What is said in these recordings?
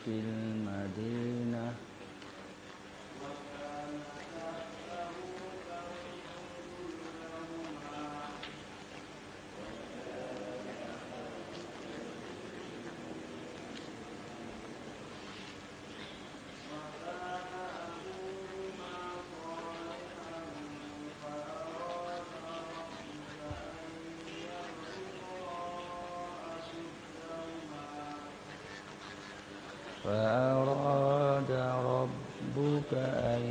Wakil أن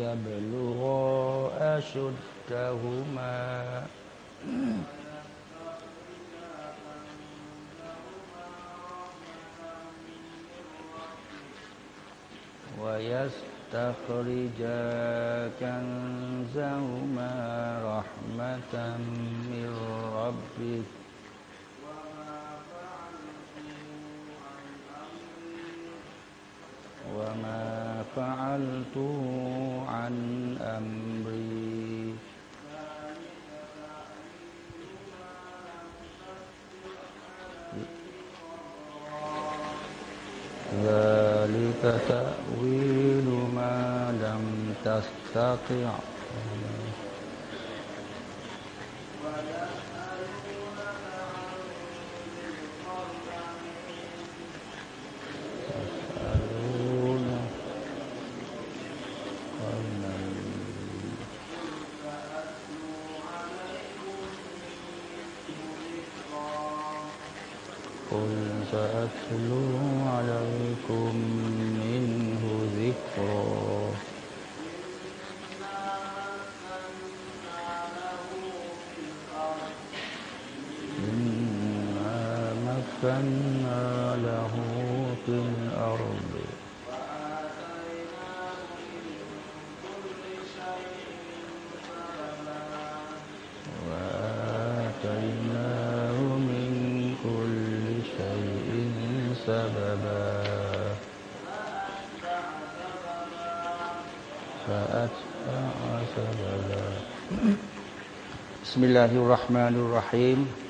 يبلغا أشدهما. ويستخرجا كنزهما رحمة من ربك فعلته عن أمري ذلك تأويل ما لم تستطع مكنا له في الأرض. سببا. فأتبع سببا. بسم الله الرحمن الرحيم.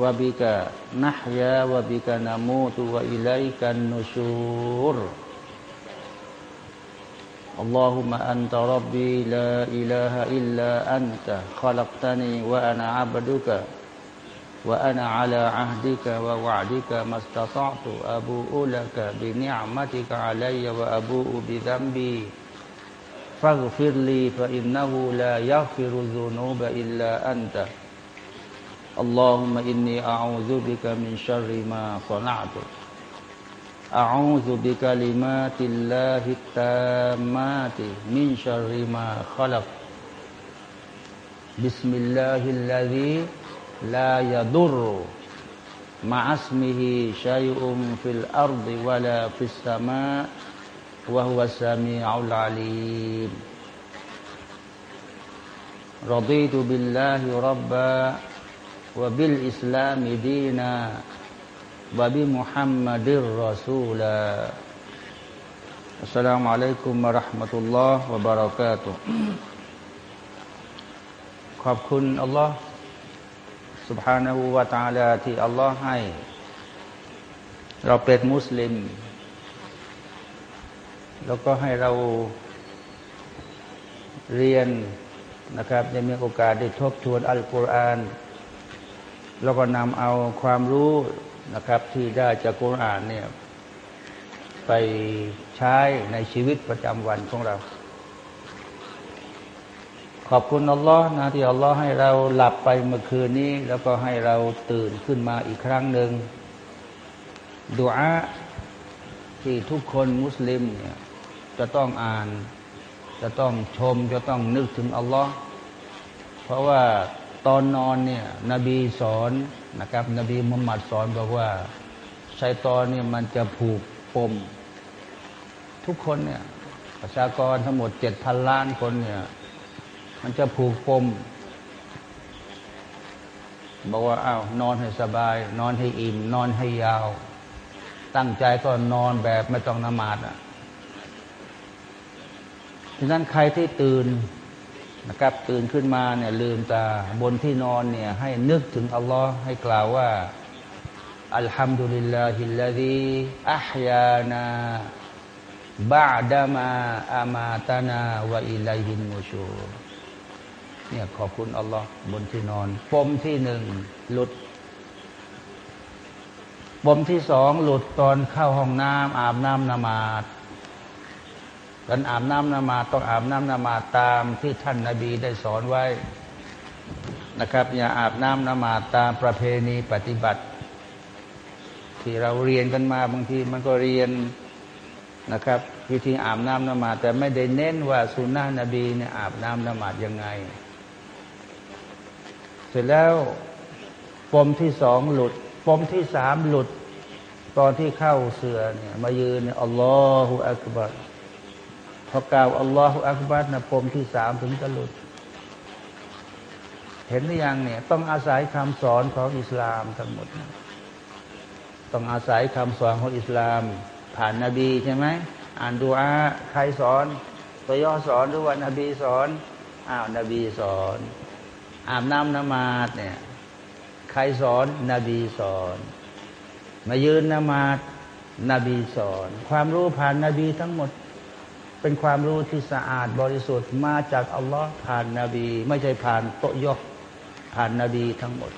วบิกะนัฮยาวบิกะนามูตุวอิไลกันนุชูร اللهم أنت ربي لا إله إلا أنت خلقتني وأنا عبدك وأنا على عهدك ووعدك ما استطعت. أبوء لك بنعمتك علي وأبوء بذنبي. فاغفر لي فإنه لا يغفر الذنوب إلا أنت. اللهم إني أعوذ بك من شر ما صنعت. أعوذ بكلمات الله التامات من شر ما خلق. بسم الله الذي لا يضر مع اسمه شيء في الأرض ولا في السماء وهو السميع العليم. رضيت بالله ربا وبالإسلام دينا وبمحمد رسولا السلام عليكم ورحمة الله وبركاته ขอบคุณอัลลอฮ์สุบฮานาหูวาตาลาที่อัลลอฮ์ให้ เราเป็นมุสลิม แล้วก็ให้เราเรียนนะครับได้มีโอกาสได้ทบทวนอัลกุรอาน แล้วก็นำเอาความรู้นะครับที่ได้จากกุรอานเนี่ยไปใช้ในชีวิตประจำวันของเรา ขอบคุณอัลลอฮ์นะที่อัลลอฮ์ให้เราหลับไปเมื่อคืนนี้ แล้วก็ให้เราตื่นขึ้นมาอีกครั้งหนึ่งดุอาที่ทุกคนมุสลิมเนี่ยจะต้องอ่าน จะต้องชม จะต้องนึกถึงอัลลอฮ์เพราะว่า ตอนนอนเนี่ยนบีสอนนะครับ นบีมุฮัมมัดสอนบอกว่าชัยตอนเนี่ยมันจะผูกปม ทุกคนเนี่ยประชากรทั้งหมดเจ็ดพันล้านคนเนี่ย มันจะผูกปมบอกว่าอ้าวนอนให้สบาย นอนให้อิ่ม นอนให้ยาว ตั้งใจก็นอนแบบไม่ต้องนมาดอะฉะนั้นใครที่ตื่น นะครับตื่นขึ้นมาเนี่ยลืมตาบนที่นอนเนี่ยให้นึกถึงอัลลอฮ์ให้กล่าวว่าอัลฮัมดุลิลลาฮิลลาฮิอัพยานาบาดามาอามาตานาวะอิลัยฮินมูชูเนี่ยขอบคุณอัลลอฮ์บนที่นอนปมที่หนึ่งหลุดปมที่สองหลุดตอนเข้าห้องน้ำอาบน้ำนมาด การอาบน้ำนมาต้องอาบน้ำนมาตามที่ท่านนาบีได้สอนไว้นะครับ อย่าอาบน้ำนมาตามประเพณีปฏิบัติ ที่เราเรียนกันมาบางทีมันก็เรียนนะครับ วิธีอาบน้ำนมาแต่ไม่ได้เน้นว่าสุนนะนบีเนี่ยอาบน้ำนมาดยังไง เสร็จแล้วปมที่สองหลุด ปมที่สามหลุด ตอนที่เข้าเสือเนี่ยมายืนเนี่ยอัลลอฮฺอักบัร พอกล่าวอัลลอฮฺอักบัรนะปมที่สามถึงจะหลุด เห็นหรือยังเนี่ย ต้องอาศัยคำสอนของอิสลามทั้งหมด ต้องอาศัยคำสอนของอิสลาม ผ่านนาบีใช่ไหมอ่านดูอาใครสอนตัวย่อสอนหรือว่านบีสอนอ้าวนบีสอน อาบน้ำนมาดเนี่ยใครสอนนบีสอน มายืนนมาดนบีสอน ความรู้ผ่านนาบีทั้งหมด เป็นความรู้ที่สะอาดบริสุทธิ์มาจากอัลลอฮ์ผ่านนาบี ไม่ใช่ผ่านโตยกผ่านนบีทั้งหมด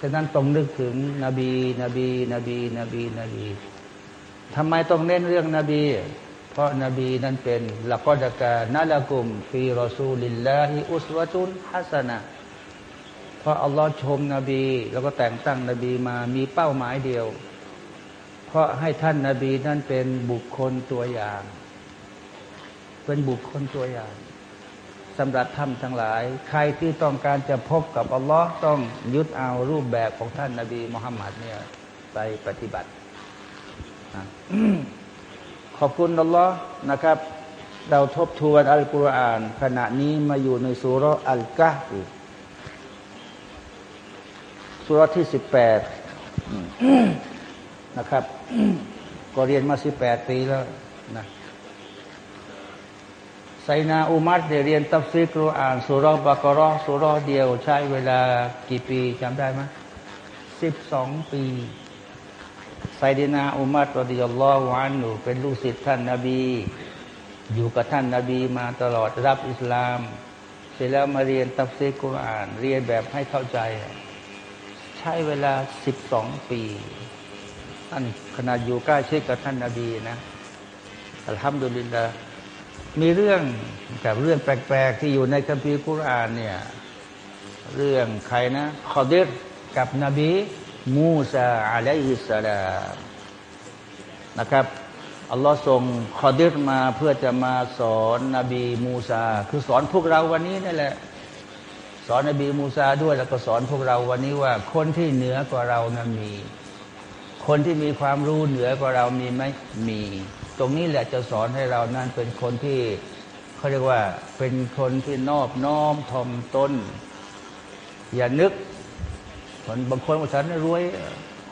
ฉะนั้นต้องนึกถึงนบี นบี นบี นบี นบีทำไมต้องเน้นเรื่องนบี เพราะนบีนั้นเป็นلقد كان لكم في رسول الله أسوة حسنةเพราะอัลลอฮ์ชมนบี แล้วก็แต่งตั้งนบีมามีเป้าหมายเดียว เพราะให้ท่านนบีนั้นเป็นบุคคลตัวอย่าง เป็นบุคคลตัวอย่างสำหรับท่านทั้งหลาย ใครที่ต้องการจะพบกับอัลลอฮ์ต้องยึดเอารูปแบบของท่านนาบีมุฮัมมัดเนี่ยไปปฏิบัติ ขอบคุณอัลลอฮ์นะครับ เราทบทวนอัลกุรอาน ขณะนี้มาอยู่ในสุรอัลกะฮ์สุรที่สิบแปดนะครับ ก็เรียนมาสิบแปดปีแล้วนะ ไซดีนาอุมัรเรียนตัฟซีรกุรอานซูเราะฮ์บากอเราะฮ์ซูเราะฮ์เดียว ใช้เวลากี่ปีจำได้ไหมสิบสองปีไซดีนาอุมัดรดิยัลลอฮวานหนูเป็นลูกศิษย์ท่านนาบี อยู่กับท่านนาบีมาตลอดรับอิสลาม เสร็จแล้วมาเรียนตัฟซีรกุรอาน เรียนแบบให้เข้าใจ ใช้เวลาสิบสองปีท่านขนาดอยู่ใกล้ชิดกับท่านนาบีนะอัลฮัมดุลิลลาห์ มีเรื่องกับเรื่องแปลกๆที่อยู่ในคัมภีร์กุรอานเนี่ยเรื่องใครนะขอดิรกับนบีมูซาอะลัยฮิสสลามนะครับอัลลอฮ์ส่งขอดิรมาเพื่อจะมาสอนนบีมูซา คือสอนพวกเราวันนี้นั่นแหละ สอนนบีมูซาด้วยแล้วก็สอนพวกเราวันนี้ว่า คนที่เหนือกว่าเรานั้นมี คนที่มีความรู้เหนือกว่าเรามีไหมมี ตรงนี้แหละจะสอนให้เรานั้นเป็นคนที่เขาเรียกว่าเป็นคนที่นอบน้อมทอมตนอย่านึกคนบางคนว่าฉันรวย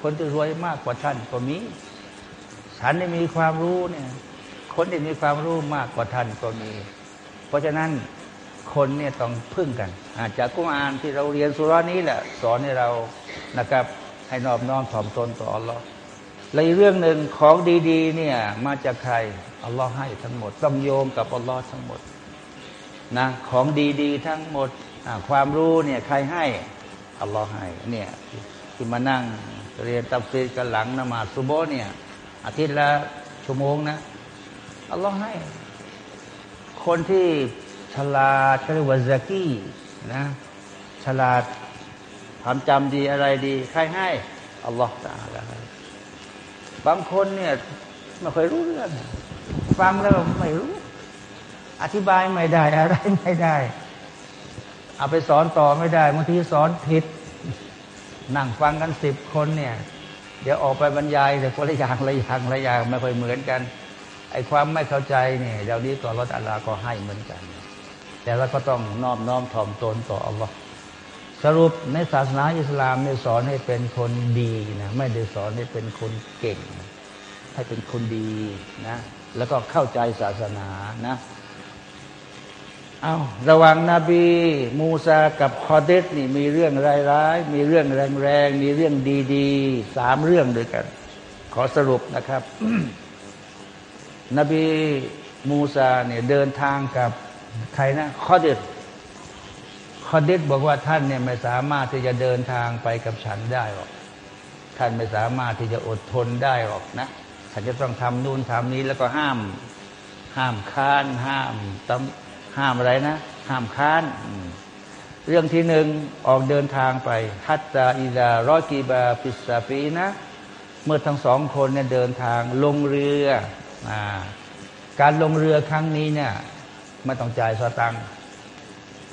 คนที่รวยมากกว่าท่านก็มีฉันได้มีความรู้เนี่ยคนที่มีความรู้มากกว่าท่านก็มี เพราะฉะนั้นคนเนี่ยต้องพึ่งกัน อาจจะกุมอานที่เราเรียนสุรานี้แหละ สอนให้เรานะครับ ให้นอบน้อมถ่อมตนต่ออัลลอฮ์ และเรื่องหนึ่งของดีๆเนี่ยมาจากใครอัลลอฮ์ให้ทั้งหมด ต้องโยมกับอัลลอฮ์ทั้งหมดนะของดีๆ ทั้งหมดความรู้เนี่ยใครให้อัลลอฮ์ให้เนี่ยที่มานั่งเรียนตับซีกันหลังนมาสุโบเนี่ยอาทิตย์ละชั่วโมงนะอัลลอฮ์ให้ คนที่ฉลาดเรียกว่าซากีนะฉลาดทำจำดีอะไรดี ใครให้อัลลอฮ์ตาลา บางคนเนี่ยไม่เคยรู้เรื่อง ฟังแล้วไม่รู้ อธิบายไม่ได้อะไรไม่ได้ เอาไปสอนต่อไม่ได้บางทีสอนผิด นั่งฟังกันสิบคนเนี่ย เดี๋ยวออกไปบรรยายแต่คนละอย่างละอย่างละอย่างไม่ค่อยเหมือนกันไอ้ความไม่เข้าใจเนี่ยเดี๋ยวนี้ต่อรถอัลลอฮ์ก็ให้เหมือนกัน แต่เราก็ต้องน้อมน้อมถ่อมตนต่ออัลลอฮ์ สรุปในศาสนาอิสลามไม่ยสอนให้เป็นคนดีนะไม่ได้สอนให้เป็นคนเก่ง ให้เป็นคนดีนะแล้วก็เข้าใจศาสนานะเอาระหว่างนาบีมูซากับคอเดสนี่มีเรื่องร้ายๆมีเรื่องแรงๆมีเรื่องดีๆสามเรื่องด้วยกัน ขอสรุปนะครับ นบีมูซาเนี่ยเดินทางกับใครนะคอเดร คอเดรบอกว่าท่านเนี่ยไม่สามารถที่จะเดินทางไปกับฉันได้หรอก ท่านไม่สามารถที่จะอดทนได้หรอกนะท่านจะต้องทำนู่นทำนี้แล้วก็ห้าม ห้ามค้าน ห้ามตห้ามอะไรนะ ห้ามค้านเรื่องที่หนึ่งออกเดินทางไป حتى إذا ركبا في السفينة เมื่อทั้งสองคนเนี่ยเดินทางลงเรืออการลงเรือครั้งนี้เนี่ยไม่ต้องจ่ายสตังค์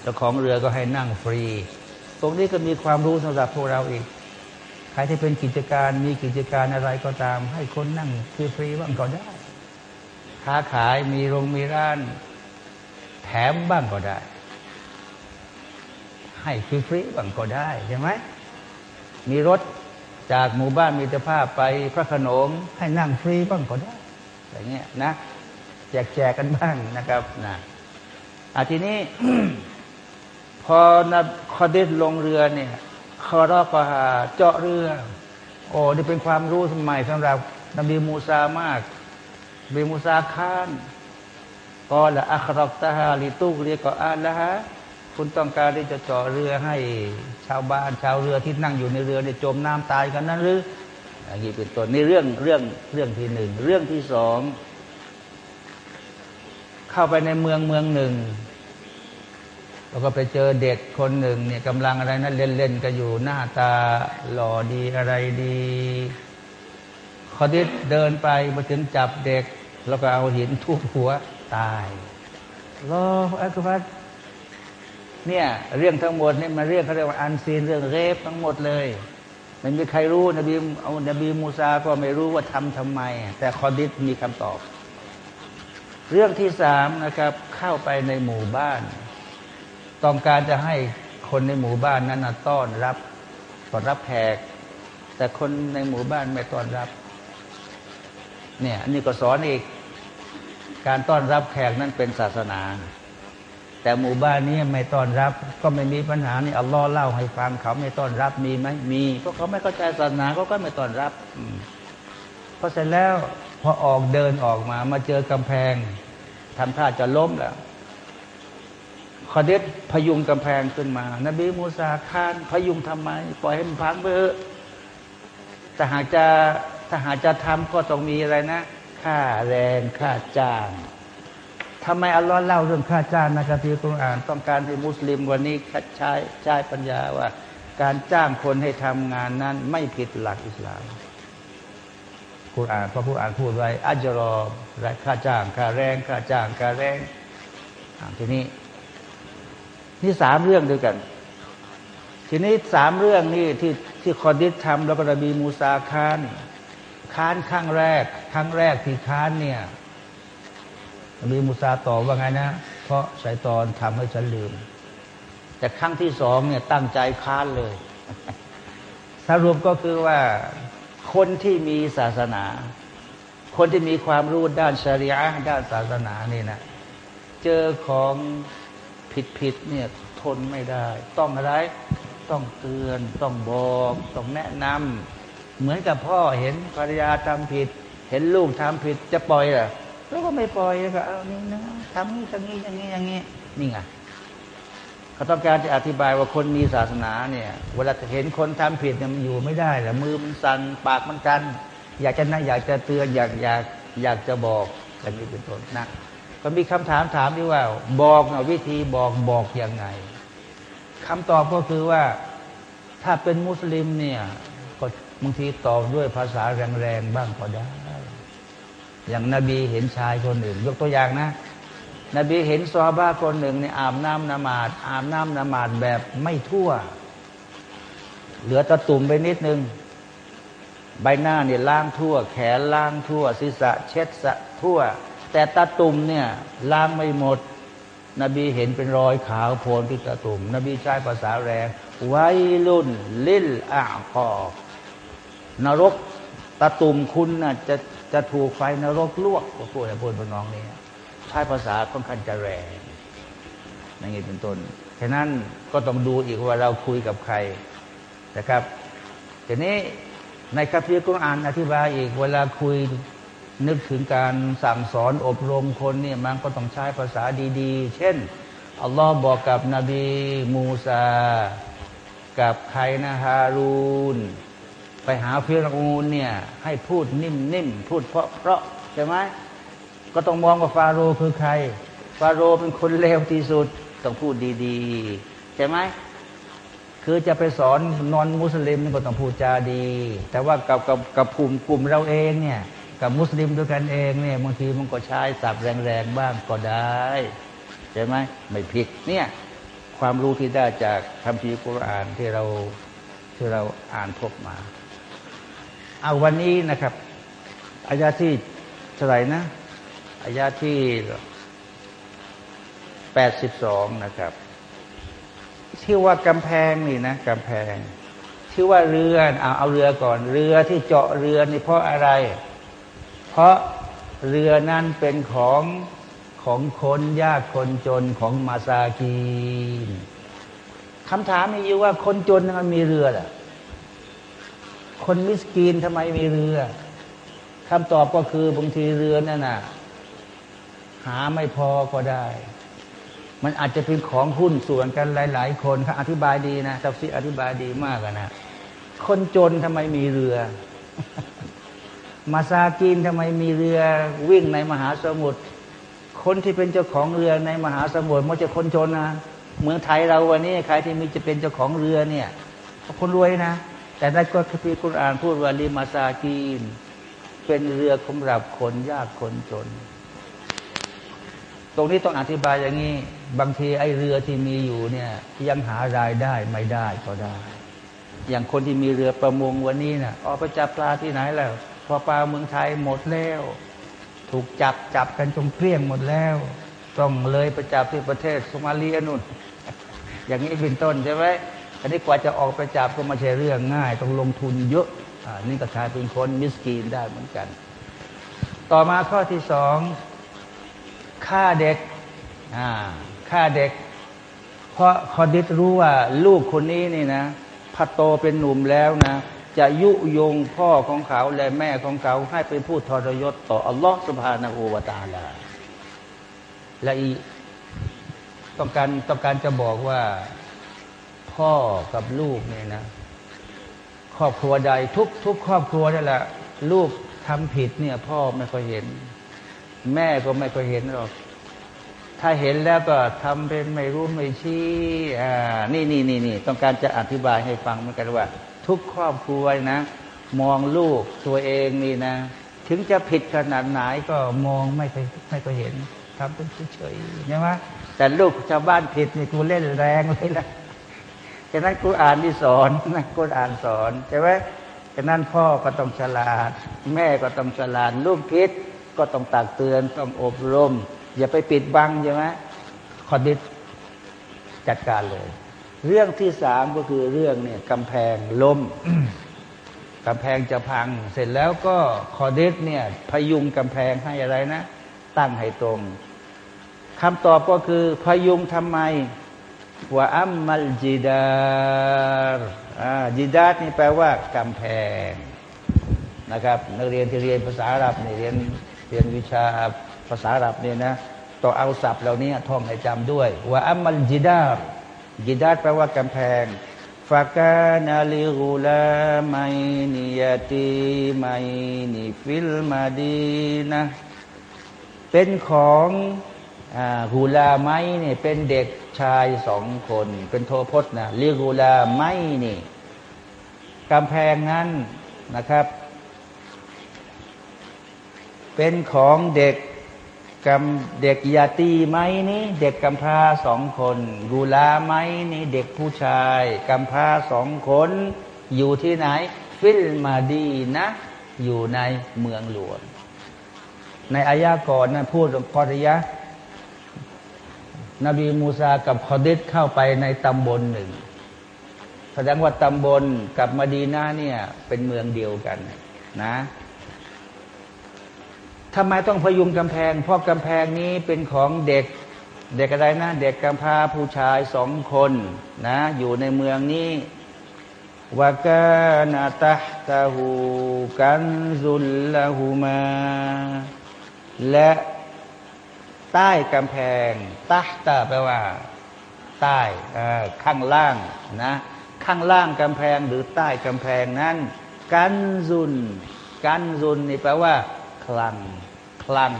เจ้าของเรือก็ให้นั่งฟรี ตรงนี้ก็มีความรู้สำหรับพวกเราอีก ใครที่เป็นกิจการมีกิจการอะไรก็ตาม ให้คนนั่งฟรีบ้างก็ได้ ค้าขายมีโรงมีร้าน แถมบ้างก็ได้ ให้ฟรีๆบ้างก็ได้ใช่ไหมมีรถจากหมู่บ้านมีตภาพไปพระขนงให้นั่งฟรีบ้างก็ได้อย่างเงี้ยนะ แจกแจกกันบ้างนะครับนะอาทีนี้ พอนคอเดสลงเรือเนี่ยคอรอกหาเจาะเรือโอ้นี่เป็นความรู้สมัยสำหรับนบีมูซามากบีมูซาคานกอละอัครอกตาฮาลิตุกเรียกอ่านแล้วฮะคุณต้องการที่จะเจาะเรือให้ชาวบ้าน ชาวเรือที่นั่งอยู่ในเรือเนี่ยจมน้ำตายกันนั้นหรืออย่างนี้เป็นต้นนี่เรื่องเรื่องเรื่องที่หนึ่งเรื่องที่สองเข้าไปในเมืองเมืองหนึ่ง แล้วก็ไปเจอเด็กคนหนึ่งเนี่ยกำลังอะไรนะเล่นเล่นกันอยู่หน้าตาหล่อดีอะไรดีขอดิเดินไปมาถึงจับเด็ก แล้วก็เอาหินทุบหัวตายรออักบัดเนี่ยเรื่องทั้งหมดนี่มาเรื่องเขาเรียกว่าอันซีนเรื่องเรฟทั้งหมดเลยไม่มีใครรู้นบีเอานบีมูซาก็ไม่รู้ว่าทำทำไม แต่คอดิษมีคำตอบ เรื่องที่สามนะครับเข้าไปในหมู่บ้าน ต้องการจะให้คนในหมู่บ้านนั้นต้อนรับต้อนรับแขกแต่คนในหมู่บ้านไม่ต้อนรับ เนี่ยอันี่ก็สอนอีก การต้อนรับแขกนั้นเป็นศาสนา แต่หมู่บ้านนี้ไม่ต้อนรับ ก็ไม่มีปัญหานี่อัลลอฮ์เล่าให้ฟังเขาไม่ต้อนรับมีไหมมีเพราะเขาไม่เข้าใจศาสนาเขาก็ไม่ต้อนรับพอเสร็จแล้วพอออกเดินออกมา มาเจอกำแพงทำท่าจะล้มแล้ว ขอเด็ดพยุงกำแพงขึ้นมา นบีมูซาคานพยุงทำไม ปล่อยให้มันพังไปเถอะแต่หากจะถ้าหากจะทำก็ต้องมีอะไรนะ ค่าแรงค่าจ้างทำไมอัลลอฮ์เล่าเรื่องค่าจ้างนะครับพี่คุณอ่าน ต้องการให้มุสลิมวันนี้คัดใช้ใช้ปัญญาว่า การจ้างคนให้ทำงานนั้น ไม่ผิดหลักอิสลามคุณอ่านพระผู้อ่านพูดไว้อัจรอรค่าจ้าง ค่าแรง ค่าจ้าง ค่าแรงทีนี้ นี่สามเรื่องด้วยกัน ทีนี้สามเรื่องนี่ที่ที่คอดิษทำแล้วก็ระบีมูซาคานค้านครั้งแรกครั้งแรกที่ค้านเนี่ยมีมุซาตอบว่าไงนะ เพราะสายตอนทำให้ฉันลืม แต่ครั้งที่สองเนี่ยตั้งใจค้านเลย สรุปก็คือว่าคนที่มีศาสนา คนที่มีความรู้ด้านชริยะด้านศาสนานี่นะ เจอของ ผิดผิดเนี่ยทนไม่ได้ ต้องอะไรต้องเตือนต้องบอกต้องแนะนำเหมือนกับพ่อเห็นภรรยาทำผิด เห็นลูกทำผิดจะปล่อยเหรอแล้วก็ไม่ปล่อยก็เอานี่นะทำนี่ทำนี่อย่างนี้อย่างนี้นี่ไงเขาต้องการจะอธิบายว่าคนมีศาสนาเนี่ย เวลาเห็นคนทำผิดเนี่ยมันอยู่ไม่ได้แหละมือมันสั่นปากมันกัน อยากจะนะอยากจะเตือนอยากอยากอยากจะบอกอย่างนี้เป็นต้นนะ ก็มีคำถามถามที่ว่า บอกวิธีบอกบอกยังไงคำตอบก็คือว่าถ้าเป็นมุสลิมเนี่ยก็บางทีตอบด้วยภาษาแรงๆบ้างก็ได้ อย่างนบีเห็นชายคนหนึ่ง ยกตัวอย่างนะ นบีเห็นซอบ้าคนหนึ่งในอาบน้ำนมาดอาบน้ำนมาดแบบไม่ทั่ว เหลือตะตุ่มไปนิดนึง ใบหน้าเนี่ยล้างทั่ว แขนล้างทั่วศีรษะเช็ดสะทั่ว แต่ตาตุ่มเนี่ยล้างไม่หมด นบีเห็นเป็นรอยขาวโพลนที่ตาตุ่ม นบีใช้ภาษาแรงไวรุ่นลิลอาคอนรกตาตุ่มคุณน่ะจะจะถูกไฟนรกลวกก็พูดให้พูดพน้องนี่ใช้ภาษาค่อนข้างจะแรงนั่นเองเป็นต้นฉะนั้นก็ต้องดูอีกว่าเราคุยกับใครนะครับทีนี้ในคัมภีร์กุรอานอธิบายอีกเวลาคุย นึกถึงการสั่งสอนอบรมคนเนี่ยมันก็ต้องใช้ภาษาดีๆ เช่น อัลลอฮ์บอกกับนบีมูซา กับใครนะฮารูน ไปหาฟิรูนเนี่ยให้พูดนิ่มๆ พูดเพราะเพราะใช่ไหมก็ต้องมองว่าฟาโรห์คือใคร ฟาโรห์เป็นคนเลวที่สุด ต้องพูดดีๆ ใช่ไหมคือจะไปสอนนอนมุสลิมนี่ก็ต้องพูดจาดี แต่ว่ากับกับกับกลุ่มกลุ่มเราเองเนี่ย กับมุสลิมด้วยกันเองเนี่ยบางทีมันก็ใช้สับแรงๆบ้างก็ได้ใช่ไหมไม่ผิดเนี่ยความรู้ที่ได้จากคัมภีกุรอานที่เราที่เราอ่านพบมา เอาวันนี้นะครับอายาที่เท่าไหร่นะอายาที่แปดสิบสองนะครับ ที่ว่ากำแพงนี่นะกำแพงที่ว่าเรือเอาเอาเรือก่อน เรือที่เจาะเรือนี่เพราะอะไร เพราะเรือนั้นเป็นของของคนยากคนจนของมาซากีนคำถามมีอยู่ว่าคนจนมันมีเรือล่ะ คนมิสกีนทำไมมีเรือคำตอบก็คือบางทีเรือนั่นน่ะ หาไม่พอก็ได้ มันอาจจะเป็นของหุ้นส่วนกันหลาย ๆ คนเขาอธิบายดีนะทัฟซีอธิบายดีมากนะคนจนทำไมมีเรือ มาซากินทำไมมีเรือวิ่งในมหาสมุทรคนที่เป็นเจ้าของเรือในมหาสมุทรมันจะคนจนนะเมืองไทยเราวันนี้ใครที่มีจะเป็นเจ้าของเรือเนี่ยคนรวยนะ แต่ในกฎคัมภีร์คุรานพูดว่าลีมาซากีน เป็นเรือสำหรับคนยากคนจน ตรงนี้ต้องอธิบายอย่างนี้ บางทีไอ้เรือที่มีอยู่เนี่ย ยังหารายได้ไม่ได้ก็ได้ อย่างคนที่มีเรือประมงวันนี้นะ่ะออกไปจับปลาที่ไหนแล้ว พอปลาเมืองไทยหมดแล้ว ถูกจับจับกันจงเกลี้ยงหมดแล้ว ต้องเลยไปจับที่ประเทศโซมาเลียนู่นอย่างนี้เป็นต้นใช่ไหมอันนี้กว่าจะออกไปจับก็มาใช่เรื่องง่าย ต้องลงทุนเยอะอ่านี่ก็ชายเป็นคนมิสกีนได้เหมือนกัน ต่อมาข้อที่สองฆ่าเด็กฆ่าเด็ก เพราะคอดิษรู้ว่าลูกคนนี้นี่นะพอโตเป็นหนุ่มแล้วนะ จะยุยงพ่อของเขาและแม่ของเขาให้เป็นผู้ทรยศต่ออัลลอฮฺสุบฮานาอูวาตาลาและอีต้องการต้องการจะบอกว่าพ่อกับลูกเนี่ยนะ ครอบครัวใดทุกทุกครอบครัวนั่นแหละ ลูกทำผิดเนี่ย พ่อไม่ค่อยเห็น แม่ก็ไม่เคยเห็นหรอก ถ้าเห็นแล้วก็ทำเป็นไม่รู้ไม่ชี้อ่านี่นี่นี่นี่ต้องการจะอธิบายให้ฟังเหมือนกันว่า ทุกครอบครัวนะ มองลูกตัวเองนี่นะ ถึงจะผิดขนาดไหนก็มองไม่เคยไม่เคยเห็นทำเป็นเฉยๆใช่ไหมแต่ลูกชาวบ้านผิดนี่กูเล่นแรงเลยนะฉะนั้นกูอ่านที่สอนนะกูอ่านสอนใช่ไหมฉะนั้นพ่อก็ต้องฉลาด แม่ก็ต้องฉลาด ลูกผิดก็ต้องตักเตือนต้องอบรม อย่าไปปิดบังใช่ไหมคอดิจัดการเลย เรื่องที่สามก็คือเรื่องเนี่ยกำแพงล้มกำแพงจะพัง เสร็จแล้วก็คอเดิษเนี่ยพยุงกำแพงให้อะไรนะ ตั้งให้ตรงคำตอบก็คือพยุงทำไมว่าอัมมัลจิดารจิดารนี่แปลว่ากำแพงนะครับ นักเรียนที่เรียนภาษาอาหรับนี่ยเรียนเรียนวิชาภาษาอาหรับเนี่ยนะต้องเอาศัพท์เหล่านี้ท่องให้จำด้วยว่าอัมมัลจิดาร์ จิดาร์แปลว่ากำแพงฟากานาลิกุลาไมนิยติไมนิฟิลมาดีนะ เป็นของฮูลาไมเนี่ยเป็นเด็กชายสองคน เป็นโทพจน์นะลิกูลาไมนี่กำแพงนั้นนะครับ เป็นของเด็ก กำเด็กยาตีไหมนี่ เด็กกำพร้าสองคนกูลาไหมนี่ เด็กผู้ชายกำพร้าสองคน อยู่ที่ไหนฟิฟิลมาดีนะ อยู่ในเมืองหลวงในอายาก่อนนะพูดกอริยะ นบีมูซากับคอดิษเข้าไปในตำบลหนึ่งแสดงว่าตำบลกับมาดีนาเนี่ย เป็นเมืองเดียวกันนะ ทำไมต้องพยุงกำแพง เพราะกำแพงนี้เป็นของเด็ก เด็กอะไรนะ เด็กกำพร้าผู้ชายสองคนนะ อยู่ในเมืองนี้วกานาตาตาหูกันซุลละหูมา และใต้กำแพงตาตาแปลว่า ใต้ข้างล่างนะ ข้างล่างกำแพงหรือใต้กำแพงนั้น กันซุน กันซุนนี่แปลว่า คลังคลัง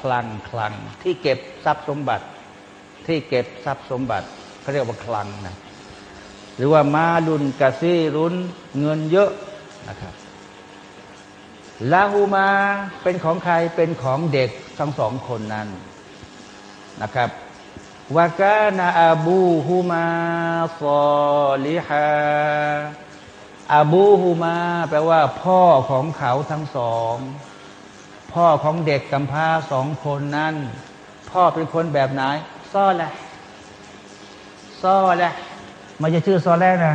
คลังคลัง ที่เก็บทรัพย์สมบัติ ที่เก็บทรัพย์สมบัติเขาเรียกว่าคลังนะหรือว่ามาลุนกะซีรุนเงินเยอะนะครับลาหูมาเป็นของใครเป็นของเด็กทั้งสองคนนั้นนะครับวากานาอาบูฮูมาฟอลิฮาอาบูฮูมา แปลว่าพ่อของเขาทั้งสอง พ่อของเด็กกำพร้าสองคนนั้น พ่อเป็นคนแบบไหนซ่อแหละซ่อแหละมันจะชื่อซอแรกนะ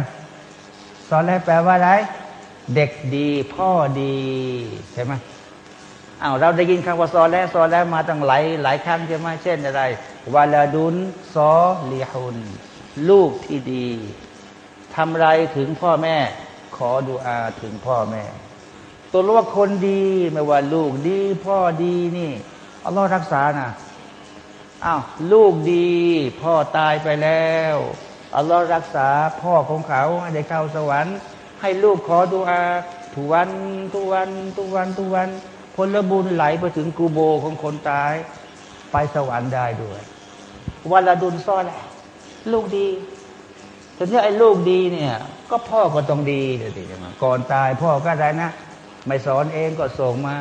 ซอแรกแปลว่าอะไร เด็กดีพ่อดีใช่ไหมอ้าวเราได้ยินคำว่าซอแรกซอแรกมาตั้งหลายหลายครั้งใช่ไหมเช่นอะไรวาลาดุนซอลีฮุนลูกที่ดีทำไรถึงพ่อแม่ ขอดูอาถึงพ่อแม่ ตัวรู้ว่าคนดีไม่ว่าลูกดีพ่อดีนี่อัลลอฮ์รักษานะอ้าวลูกดี พ่อตายไปแล้วอัลลอฮ์รักษาพ่อของเขาให้ได้เข้าสวรรค์ ให้ลูกขอดุอาทุวันทุวันทุวันทุวันผลบุญไหลไปถึงกูโบของคนตาย ไปสวรรค์ได้ด้วยวันละดุลซ่อนแหละลูกดีทีนี้ไอ้ลูกดีเนี่ย ก็พ่อก็ต้องดีเลยสิก่อนตายพ่อก็ได้นะ ไม่สอนเองก็ส่งมา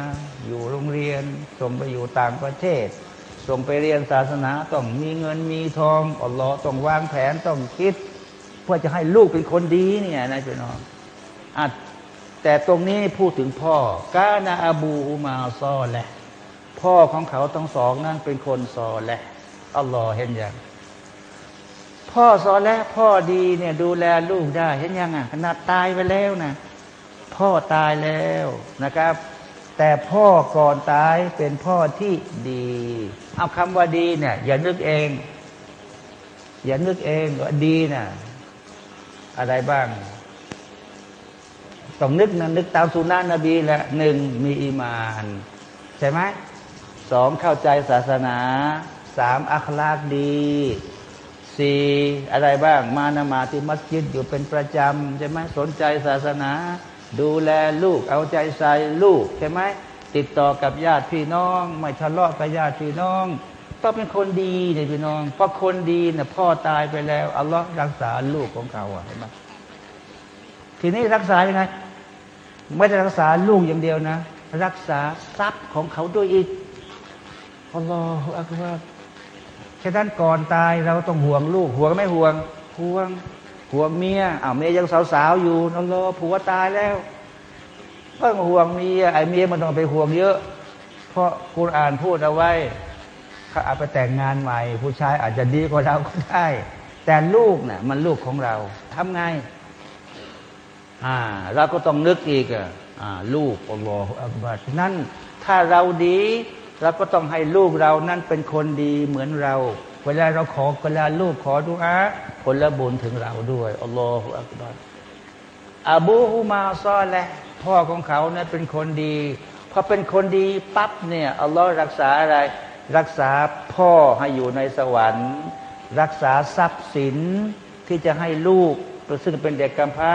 อยู่โรงเรียน ส่งไปอยู่ต่างประเทศ ส่งไปเรียนศาสนาต้องมีเงินมีทองอัลลอฮ์ต้องวางแผนต้องคิด เพื่อจะให้ลูกเป็นคนดีเนี่ยนะพี่น้องอะแต่ตรงนี้พูดถึงพ่อกานาอบูอุมาซอแหละพ่อของเขาทั้งสองนั้นเป็นคนซอแหละอัลลอฮ์เห็นยังพ่อซอและพ่อดีเนี่ยดูแลลูกได้เห็นยังอะขนาดตายไปแล้วนะ พ่อตายแล้วนะครับ แต่พ่อก่อนตายเป็นพ่อที่ดี เอาคำว่าดีเนี่ยอย่านึกเอง อย่านึกเองว่าดีนะ่ะอะไรบ้างต้องนึกนะนึกตามสุนานะนบีแหละหนึ่งมีอีมาน ใช่ไหมสองเข้าใจศาสนาสามอัคลากดีสี่อะไรบ้างมานมาที่มัสยิดอยู่เป็นประจำ ใช่ไหมสนใจศาสนา ดูแลลูกเอาใจใส่ลูกใช่ไหมติดต่อกับญาติพี่น้อง ไม่ทะเลาะกับญาติพี่น้องต้องเป็นคนดีเลยพี่น้อง เพราะคนดีเนี่ยพ่อตายไปแล้วอัลลอฮ์รักษาลูกของเขาเห็นไหมทีนี้รักษายังไงไม่ได้รักษาลูกอย่างเดียวนะ รักษาทรัพย์ของเขาด้วยอีกอัลลอฮฺอักบารฉะนั้นก่อนตายเราต้องห่วงลูกห่วงไม่ห่วงห่วง ห่วงเมียอ้าวเมียยังสาวๆอยู่นั่นรอผัวตายแล้วก็ห่วงเมียไอ้เมียมันต้องไปห่วงเยอะ เพราะคุณอ่านพูดเอาไว้เขาอาจไปแต่งงานใหม่ ผู้ชายอาจจะดีกว่าเราก็ได้ แต่ลูกเนะ่ยมันลูกของเราทำไงอ่า เราก็ต้องนึกอีกอ่าลูกอัลลอฮฺอักบัรนั้นถ้าเราดีเราก็ต้องให้ลูกเรานั่นเป็นคนดีเหมือนเรา เวลาเราขอเวลาลูกขอดุอาผลบุญถึงเราด้วยอัลลอฮฺอักบารอบูฮุมาซอและพ่อของเขาเนี่ยเป็นคนดีพอเป็นคนดีปั๊บเนี่ยอัลลอฮฺรักษาอะไร รักษาพ่อให้อยู่ในสวรรค์ รักษาทรัพย์สินที่จะให้ลูกซึ่งเป็นเด็กกำพร้า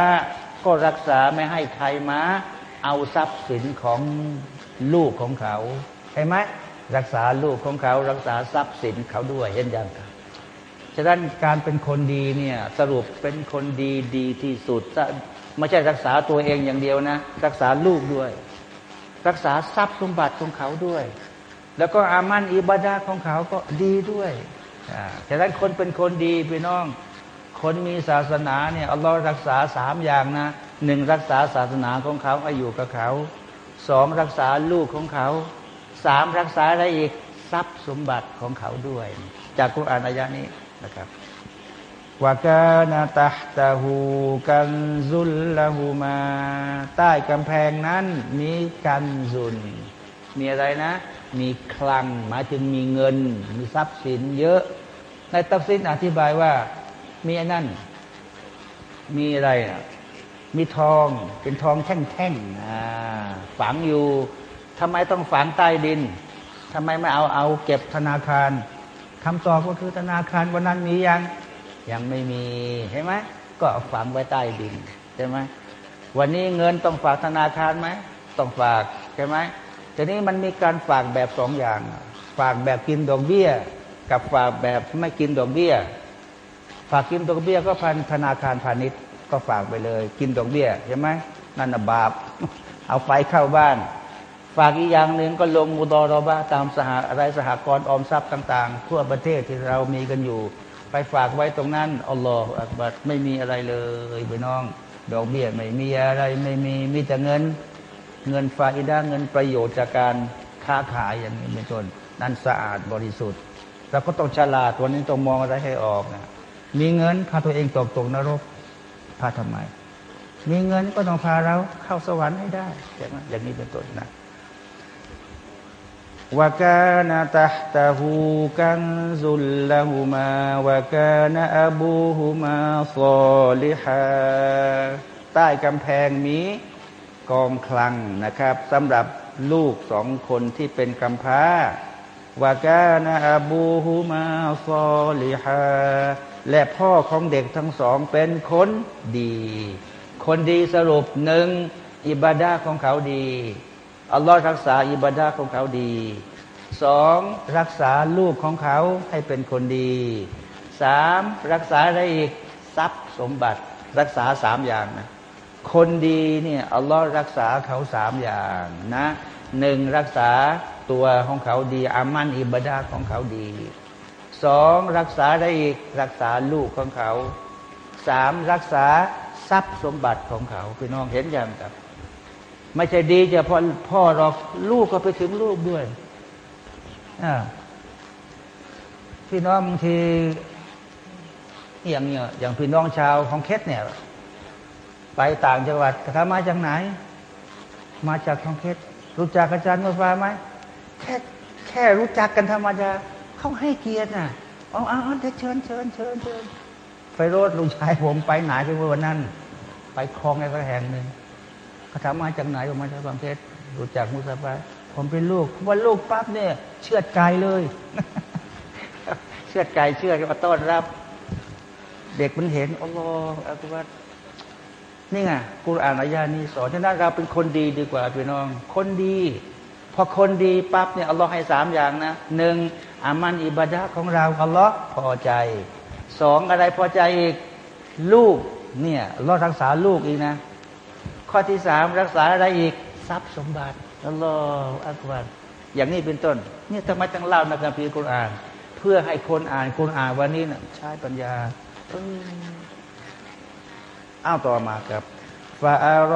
ก็รักษาไม่ให้ใครมาเอาทรัพย์สินของลูกของเขาใช่ไหม รักษาลูกของเขารักษาทรัพย์สินเขาด้วยเห็นอยังครับฉะนั้นการเป็นคนดีเนี่ยสรุปเป็นคนดีดีที่สุดไม่ใช่รักษาตัวเองอย่างเดียวนะ รักษาลูกด้วย รักษาทรัพย์สมบัติของเขาด้วย แล้วก็อามันอิบาดาของเขาก็ดีด้วยฉะนั้นคนเป็นคนดีพี่น้อง คนมีศาสนาเนี่ยอัลลอฮ์รักษาสามอย่างนะหนึ่งรักษาศาสนาของเขาให้อยู่กับเขาสองรักษาลูกของเขา สามรักษาอะไรอีกทรัพย์สมบัติของเขาด้วย จากคุรานอายะนี้นะครับวากานาตาตาหูกันซุลละหูมา ใต้กำแพงนั้นมีกันซุนมีอะไรนะ มีคลังหมายถึงมีเงิน มีทรัพย์สินเยอะ ในตัฟซินอธิบายว่า มีไอ้นั่นมีอะไรนะมีทองเป็นทองแท่งๆฝังอยู่ ทำไมต้องฝังใต้ดินทำไมไม่เอาเอาเก็บธนาคารคำตอบก็คือธนาคารวันนั้นมียังยังไม่มีใช่ไหมก็ฝังไว้ใต้ดินใช่ไหมวันนี้เงินต้องฝากธนาคารไหมต้องฝากใช่ไหมทีนี้มันมีการฝากแบบสองอย่าง ฝากแบบกินดอกเบี้ย กับฝากแบบไม่กินดอกเบี้ย ฝากกินดอกเบี้ยก็พันธนาคารพาณิชย์ก็ฝากไปเลย กินดอกเบี้ยใช่ไหมนั่นบาป เอาไฟเข้าบ้าน ฝากอีกอย่างหนึ่งก็ลงมุดอรอบาตามสหอะไรสหกรณ์ออมทรัพย์ต่าง ๆ ทั่วประเทศที่เรามีกันอยู่ ไปฝากไว้ตรงนั้นอัลลอฮฺอักบัดไม่มีอะไรเลยไปน้อง ดอกเบี้ยไม่มีอะไรไม่มีมีแต่เงิน เงินฟากอิดาเงินประโยชน์จากการค้าขายอย่างนี้เป็นต้นนั่นสะอาดบริสุทธิ์เราก็ต้องฉลาดตัวนี้ต้องมองอะไรให้ออกนะมีเงินพาตัวเองตกตกนรกพาทำไม มีเงินก็ต้องพาเราเข้าสวรรค์ให้ได้ใช่ไหมอย่างนี้เป็นต้นนะ วกานาตาตาหูกันซุลละหูมาวกานาอบูหูมาซอลิฮาใต้กำแพงมีกองคลังนะครับสำหรับลูกสองคนที่เป็นกำพร้าวากานาอบูฮูมาซอลิฮาและพ่อของเด็กทั้งสองเป็นคนดี คนดีสรุปหนึ่งอิบาดาของเขาดี อัลลอฮ์รักษาอิบาดาของเขาดีสองรักษาลูกของเขาให้เป็นคนดีสามรักษาอะไรอีกทรัพย์สมบัติ รักษาสามอย่างนะคนดีเนี่ยอัลลอฮ์รักษาเขาสามอย่างนะหนึ่งรักษาตัวของเขาดี อามันอิบาดาของเขาดีสองรักษาได้อีกรักษาลูกของเขาสามรักษาทรัพย์สมบัติของเขาพี่น้องเห็นยังครับ ไม่ใช่ดีจะพอพ่อหรอกลูกก็ไปถึงลูกด้วยพี่น้องบางทีอย่างเนี่ยอย่างพี่น้องชาวของเคสเนี่ย ไปต่างจังหวัดเขามาจากไหน มาจากของเคสรู้จักอาจารย์มุฟ้าไหมแค่แค่รู้จักกันธรรมดาเขาให้เกียรติน่ะเอาเอาเอาเชิญเชิญเชิญเชิญไฟโรดลุงชายผมไปไหนไปวันนั้น ไปคลองอะไรสักแห่งหนึ่ง ถามมาจากไหนผมมาจากบางเพชรรู้จักมุสฟาผมเป็นลูกว่าลูกปั๊บเนี่ย เชื่อใจเลย เชื่อใจเชื่อมาต้อนรับ เด็กมันเห็นอัลลอฮฺอัลกุบัดนี่ไงกุรอานอายานี้สอนฉะนั้นเราเป็นคนดีดีกว่าพี่น้อง คนดี พอคนดีปั๊บเนี่ยอัลลอฮ์ให้สามอย่างนะหนึ่งอามันอิบาดะของเราอัลลอฮ์พอใจสองอะไรพอใจอีก ลูกเนี่ยอัลลอฮ์รักษาลูกอีกนะ ข้อที่สามรักษาอะไรอีกทรัพย์สมบัติอัลลอฮฺอักบารอย่างนี้เป็นต้นเนี่ยทำไมต้องเล่าในการพิจารณาเพื่อให้คนอ่านคนอ่านวันนี้นะใช้ปัญญาอ้าวต่อมาครับฟาอาร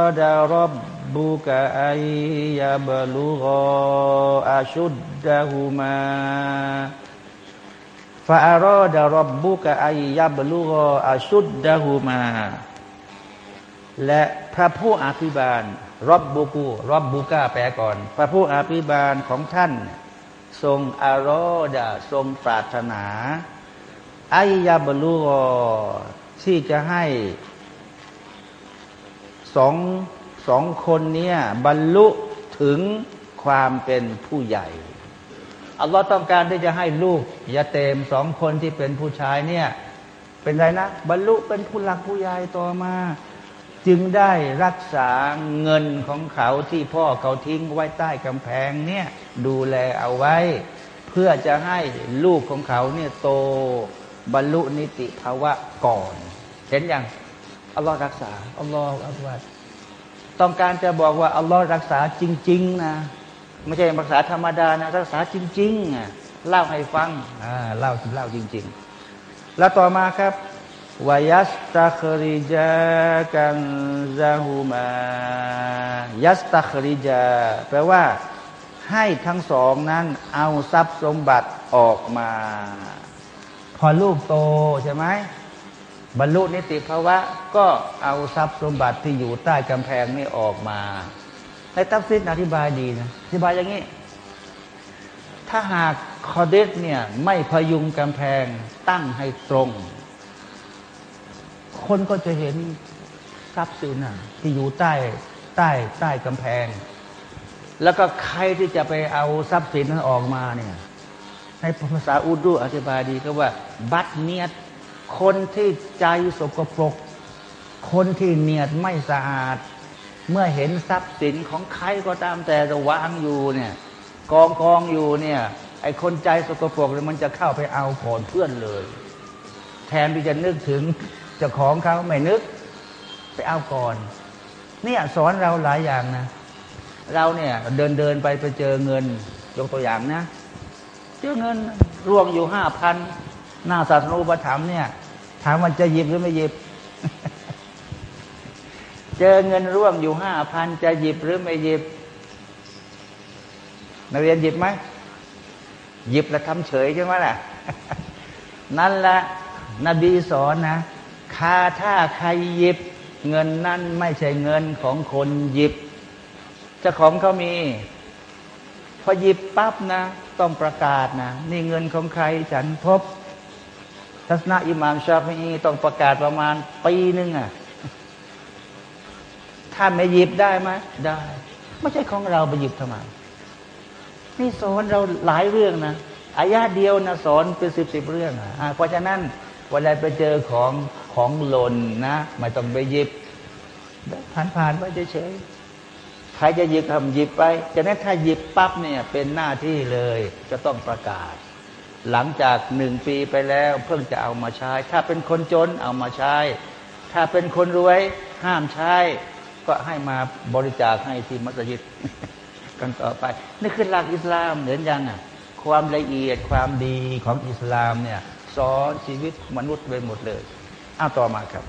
อดารบบูกะไอยาบลูกอาชุดดาหูมาฟาอารอดารบบูกะไอยาบลูกอาชุดดาหูมา และพระผู้อภิบาลรบบุกูรบบุกาแปลก่อน พระผู้อภิบาลของท่าน ทรงอารอดาทรงปรารถนาอายาบลูที่จะให้สองสองคนนี้บรรลุถึงความเป็นผู้ใหญ่ อัลลอฮ์ต้องการที่จะให้ลูกยาเตมสองคนที่เป็นผู้ชายเนี่ย เป็นไรนะ บรรลุเป็นผู้หลักผู้ใหญ่ต่อมา จึงได้รักษาเงินของเขาที่พ่อเขาทิ้งไว้ใต้กำแพงเนี่ยดูแลเอาไว้ เพื่อจะให้ลูกของเขาเนี่ยโตบรรลุนิติภาวะก่อน เห็นยังอัลลอฮ์รักษาอัลลอฮ์อัลลอฮ์ต้องการจะบอกว่าอัลลอฮ์รักษาจริง ๆ นะไม่ใช่รักษาธรรมดานะรักษาจริงๆอะเล่าให้ฟังอ่าเล่าเล่าจริง ๆ แล้วต่อมาครับ วายัสตัคริจากันซาฮูมายัสตัคริจาแปลว่า ให้ทั้งสองนั้นเอาทรัพย์สมบัติออกมา พอลูกโตใช่ไหมบรรลุนิติภาวะ ก็เอาทรัพย์สมบัติที่อยู่ใต้กำแพงนี่ออกมาในตัฟซิดอธิบายดีนะอธิบายอย่างนี้ ถ้าหากคอเดสเนี่ยไม่พยุงกำแพงตั้งให้ตรง คนก็จะเห็นทรัพย์สินที่อยู่ใต้ใต้ใต้กำแพง แล้วก็ใครที่จะไปเอาทรัพย์สินนั้นออกมาเนี่ยในภาษาอุดูอธิบายดีก็ว่า บัตเนียดคนที่ใจสกปรก คนที่เนียดไม่สะอาด เมื่อเห็นทรัพย์สินของใครก็ตามแต่ระวางอยู่เนี่ยกองกองอยู่เนี่ยไอคนใจสกปรกมันจะเข้าไปเอาก่อนเพื่อนเลย แทนที่จะนึกถึง จ้าของเขาไม่นึก ไปเอาก่อน เนี่ยสอนเราหลายอย่างนะ เราเนี่ยเดินเดินไปไปเจอเงิน ยกตัวอย่างนะ เจอเงินร่วงอยู่ห้าพันหน้าศาสนูปถัมเนี่ย ถามว่าจะหยิบหรือไม่หยิบ เจอเงินร่วงอยู่ห้าพันจะหยิบหรือไม่หยิบนักเรียนหยิบไหมหยิบแล้วทำเฉยใช่ไหมล่ะ นั่นแหละนบีสอนนะ คาถ้าใครหยิบ เงินนั่นไม่ใช่เงินของคนหยิบเจ้าของเขามี พอหยิบปั๊บนะ ต้องประกาศนะ นี่เงินของใครฉันพบ ทัศนะอิหมามชาฟีต้องประกาศประมาณปีหนึ่งอะ่ะถ้าไม่หยิบได้ไหมได้ ไม่ใช่ของเราไปหยิบทำไมนี่สอนเราหลายเรื่องนะอายาเดียวนะสอนเป็นสิบสิบเรื่องอะเพราะฉะนั้นเวลาไปเจอของ ของหล่นนะไม่ต้องไปหยิบผ่านผ่านไปเฉยๆใครจะหยิบทำหยิบไปจากนั้นถ้าหยิบปั๊บเนี่ยเป็นหน้าที่เลยจะต้องประกาศ หลังจากหนึ่งปีไปแล้ว เพิ่งจะเอามาใช้ ถ้าเป็นคนจนเอามาใช้ ถ้าเป็นคนรวยห้ามใช้ ก็ให้มาบริจาคให้ที่มัสยิดกันต่อไป นี่คือหลักอิสลามเหมือนยังอะความละเอียดความดีของอิสลามเนี่ยสอนชีวิตมนุษย์ไปหมดเลย อ้าต่อมาครับ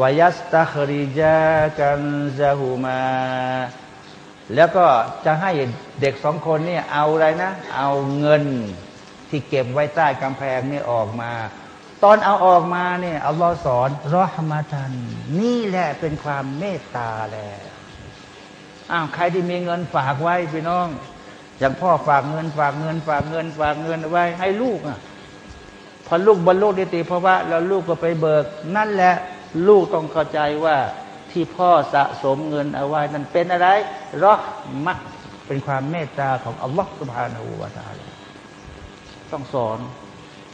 วายัสตาคริจากันซาฮูมา แล้วก็จะให้เด็กสองคนนี่เอาอะไรนะ เอาเงินที่เก็บไว้ใต้กำแพงนี่ออกมา ตอนเอาออกมาเนี่ยอัลลอฮ์สอนรอฮมาทัน นี่แหละเป็นความเมตตาแล้วอ้าวใครที่มีเงินฝากไว้พี่น้อง อย่างพ่อฝากเงินฝากเงินฝากเงินฝากเงินไว้ให้ลูกอะ อลูกบรรลุนิติภาวะแล้วลูกก็ไปเบิก นั่นแหละลูกต้องเข้าใจว่าที่พ่อสะสมเงินเอาไว้นั้นเป็นอะไรรอมักเป็นความเมตตาของอัลลอฮฺสุบฮานาอูวาตาลต้องสอน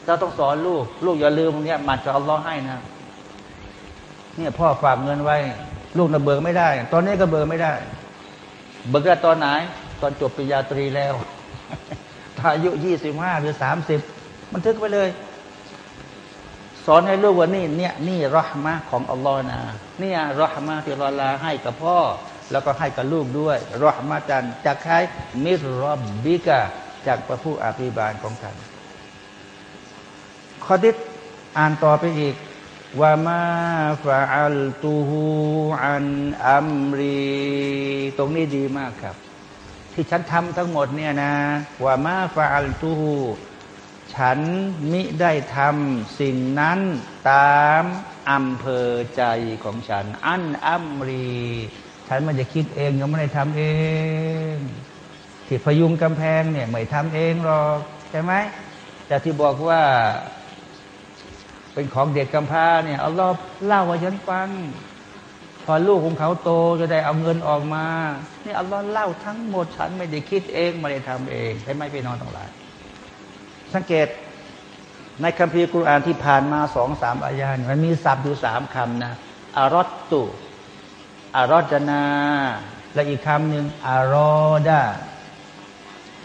เราต้องสอนลูก ลูกอย่าลืมตรงนี้มันจะอัลลอฮ์ให้นะเนี่ยพ่อฝากเงินไว้ ลูกนะเบิกไม่ได้ ตอนนี้ก็เบิกไม่ได้ เบิกได้ตอนไหน ตอนจบปริญญาตรีแล้วถ้าอายุยี่สิบห้าหรือสามสิบมันทึกไปเลย สอนให้ลูกว่านี่เนี่ยนี่รหมะของอัลลอฮ์นะเนี่ยรหมะที่เราลาให้กับพ่อ แล้วก็ให้กับลูกด้วยรหมะจันจากใครมิรบบิกะจากพระผู้อภิบาลของท่านข้อที่อ่านต่อไปอีกว่ามาฟาอัลตูฮูอันอัมรี ตรงนี้ดีมากครับ ที่ฉันทำทั้งหมดเนี่ยนะว่ามาฟาอัลตูฮู ฉันมิได้ทำสิ่งนั้นตามอำเภอใจของฉัน อันอัมรี ฉันมันจะคิดเองยังไม่ได้ทำเองที่พยุงกำแพงเนี่ยไม่ทำเองหรอกใช่ไหมแต่ที่บอกว่าเป็นของเด็กกำพร้าเนี่ยเอาลอบเล่าว่าฉันฟังพอลูกของเขาโตจะได้เอาเงินออกมา นี่อัลลอฮ์เล่าทั้งหมดฉันไม่ได้คิดเองไม่ได้ทำเองใช่ไหมพี่น้องทั้งหลาย สังเกตในคัมภีร์กุรอานที่ผ่านมาสองสามอายามันมีศัพท์อยู่สามคำนะอารอตตุอารอดนา และอีกคำหนึ่งอารอดา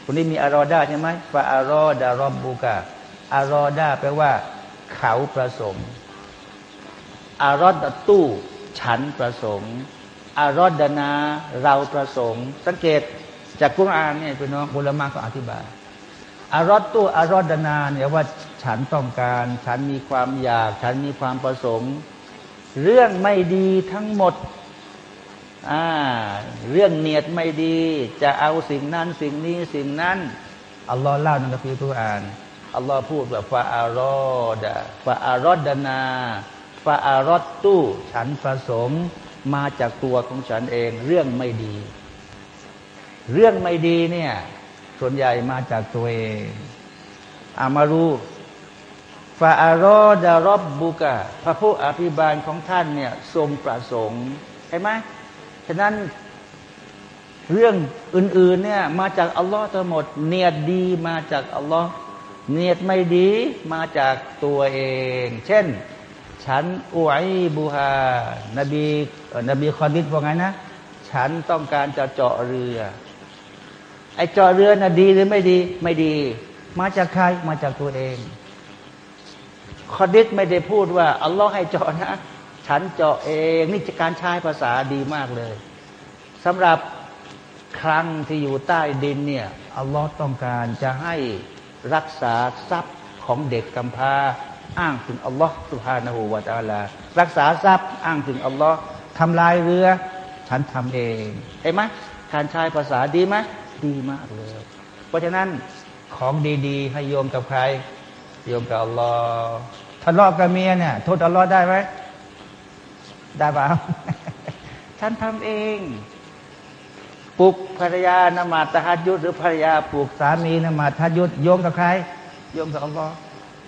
คนนี้มีอารอดาใช่ไหมฟาอารอดารอบบูกาอารอดาแปลว่า เขาประสงค์อารอดตู้ฉันประสงค์อารอดนา เราประสงค์ สังเกตจากกุรอานเนี่ยพี่น้องบุลมาก็อธิบาย อารอดตัวอารอดนาเนี่ยว่าฉันต้องการ ฉันมีความอยาก ฉันมีความประสงค์ เรื่องไม่ดีทั้งหมดอ่าเรื่องเนียดไม่ดี จะเอาสิ่งนั้นสิ่งนี้สิ่งนั้นอัลลอฮ์เล่าในคัมภีร์กุรอานอัลลอฮ์พูดแบบฟาอารอดะฟาอารอดนาฟาอารอดตู้ฉันประสงค์มาจากตัวของฉันเอง เรื่องไม่ดี เรื่องไม่ดีเนี่ย ส่วนใหญ่มาจากตัวเองอามารูฟาอารอดารบบุกะพระผู้อภิบาลของท่านเนี่ยทรงประสงค์ใช่ไหมฉะนั้นเรื่องอื่น ๆเนี่ยมาจากอัลลอฮ์ทั้งหมด เนียดดีมาจากอัลลอฮ์เนียดไม่ดีมาจากตัวเอง เช่น ฉันอวยบูฮานบีนบีคอนดิษว่าไงนะ ฉันต้องการจะเจาะเรือ ไอเจาะเรือน่ะดีหรือไม่ดี ไม่ดี มาจากใครมาจากตัวเองคอดิษไม่ได้พูดว่าอัลลอฮ์ให้เจาะนะ ฉันเจาะเองนี่การใช้ภาษาดีมากเลยสำหรับครั้งที่อยู่ใต้ดินเนี่ยอัลลอฮ์ต้องการจะให้รักษาทรัพย์ของเด็กกำพร้าอ้างถึงอัลลอฮ์สุภาณหูวาตาลา รักษาทรัพย์อ้างถึงอัลลอฮ์ทำลายเรือ ฉันทำเองเห็นไหมการใช้ภาษาดีไหม ดีมากเลย เพราะฉะนั้นของดีๆ ให้โยมกับใคร โยมกับอัลลอฮ์ทะเลาะกับเมียเนี่ยโทษอัลลอฮ์ได้ไหมได้เปล่าฉันทำเองปลุกภรรยานมาตฮัดยุดหรือภรรยาปลุกสามีนมาตฮัดยุดโยงกับใครโยงกับอัลลอฮ์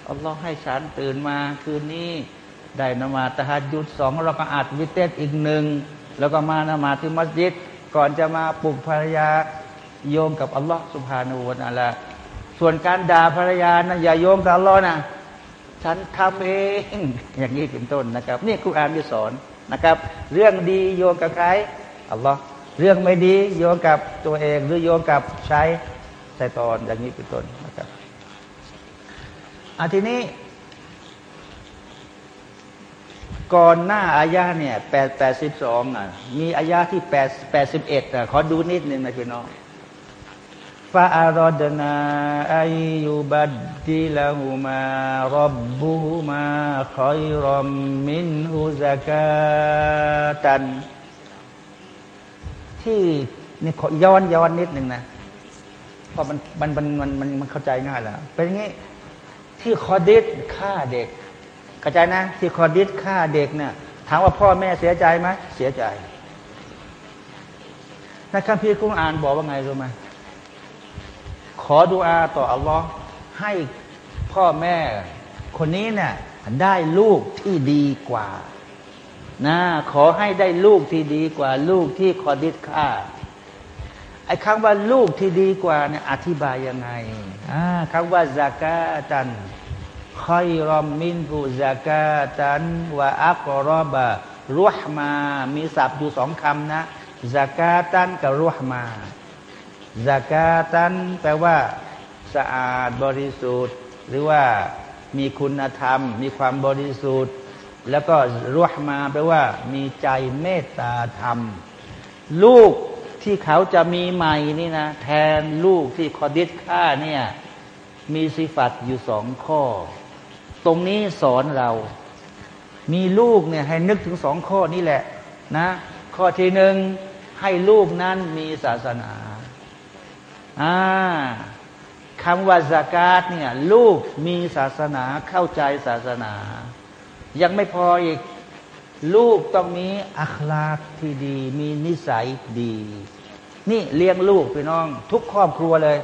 อัลลอฮ์ให้ฉันตื่นมาคืนนี้ได้นมาตฮัดยุดสองเราก็อาจวิเตสอีกหนึ่งแล้วก็มานมาที่มัสยิด ก่อนจะมาปลุกภรรยา โยงกับอัลลอฮ์สุภาณวนาละส่วนการด่าภรรยานะอย่าโยงกับอัลลอฮ์นะฉันทำเอง อย่างนี้เป็นต้นนะครับ นี่ครูอานที่สอนนะครับ เรื่องดีโยงกับใครอัลลอฮ์เรื่องไม่ดีโยงกับตัวเอง หรือโยงกับใช้ใส่ตอนอย่างนี้เป็นต้นนะครับอาทีนี้ ก่อนหน้าอายาเนี่ยแปดแปดสิบสองอะมีอายาที่แปดแปดสิบเอ็ดอะขอดูนิดนึงนะพี่น้อง ฟาอารดนาอายุบัดดิลหูมารับบุหูมาคอยรอมมินอุซากาตัน ที่นี่ขอย้อนย้อนนิดหนึ่งนะเพราะมันมันมันมันมันมันเข้าใจง่ายแล้วเป็นอย่างนี้ ที่คอดิสฆ่าเด็กเข้าใจนะ ที่คอดิสฆ่าเด็กเนี่ยถามว่าพ่อแม่เสียใจไหมเสียใจในคัมภีร์คุอ่านบอกว่าไงรู้ไหม ขอดุอาต่ออัลลอฮ์ให้พ่อแม่คนนี้เนี่ยได้ลูกที่ดีกว่านะขอให้ได้ลูกที่ดีกว่า ลูกที่คอดิษค่าไอ้คำว่าลูกที่ดีกว่าเนี่ยอธิบายยังไงคำว่าซากาตันคอยรอมมินฟูซากาตันว่าอักรอบะรุหมา มีศัพท์อยู่สองคำนะซากาตันกับรุหมา ซากาตันแปลว่า สะอาดบริสุทธิ์ หรือว่ามีคุณธรรม มีความบริสุทธิ์ แล้วก็รุหมาแปลว่า มีใจเมตตาธรรม ลูกที่เขาจะมีใหม่นี่นะ แทนลูกที่คอดิษฆ่าเนี่ย มีสิฟัตอยู่สองข้อ ตรงนี้สอนเรา มีลูกเนี่ยให้นึกถึงสองข้อนี่แหละ นะ ข้อที่หนึ่งให้ลูกนั้นมีศาสนา อ่าคำว่าสากาศเนี่ยลูกมีศาสนาเข้าใจศาสนา ยังไม่พออีก ลูกต้องมีอัคลากที่ดี มีนิสัยดี นี่เลี้ยงลูกพี่น้อง ทุกครอบครัวเลย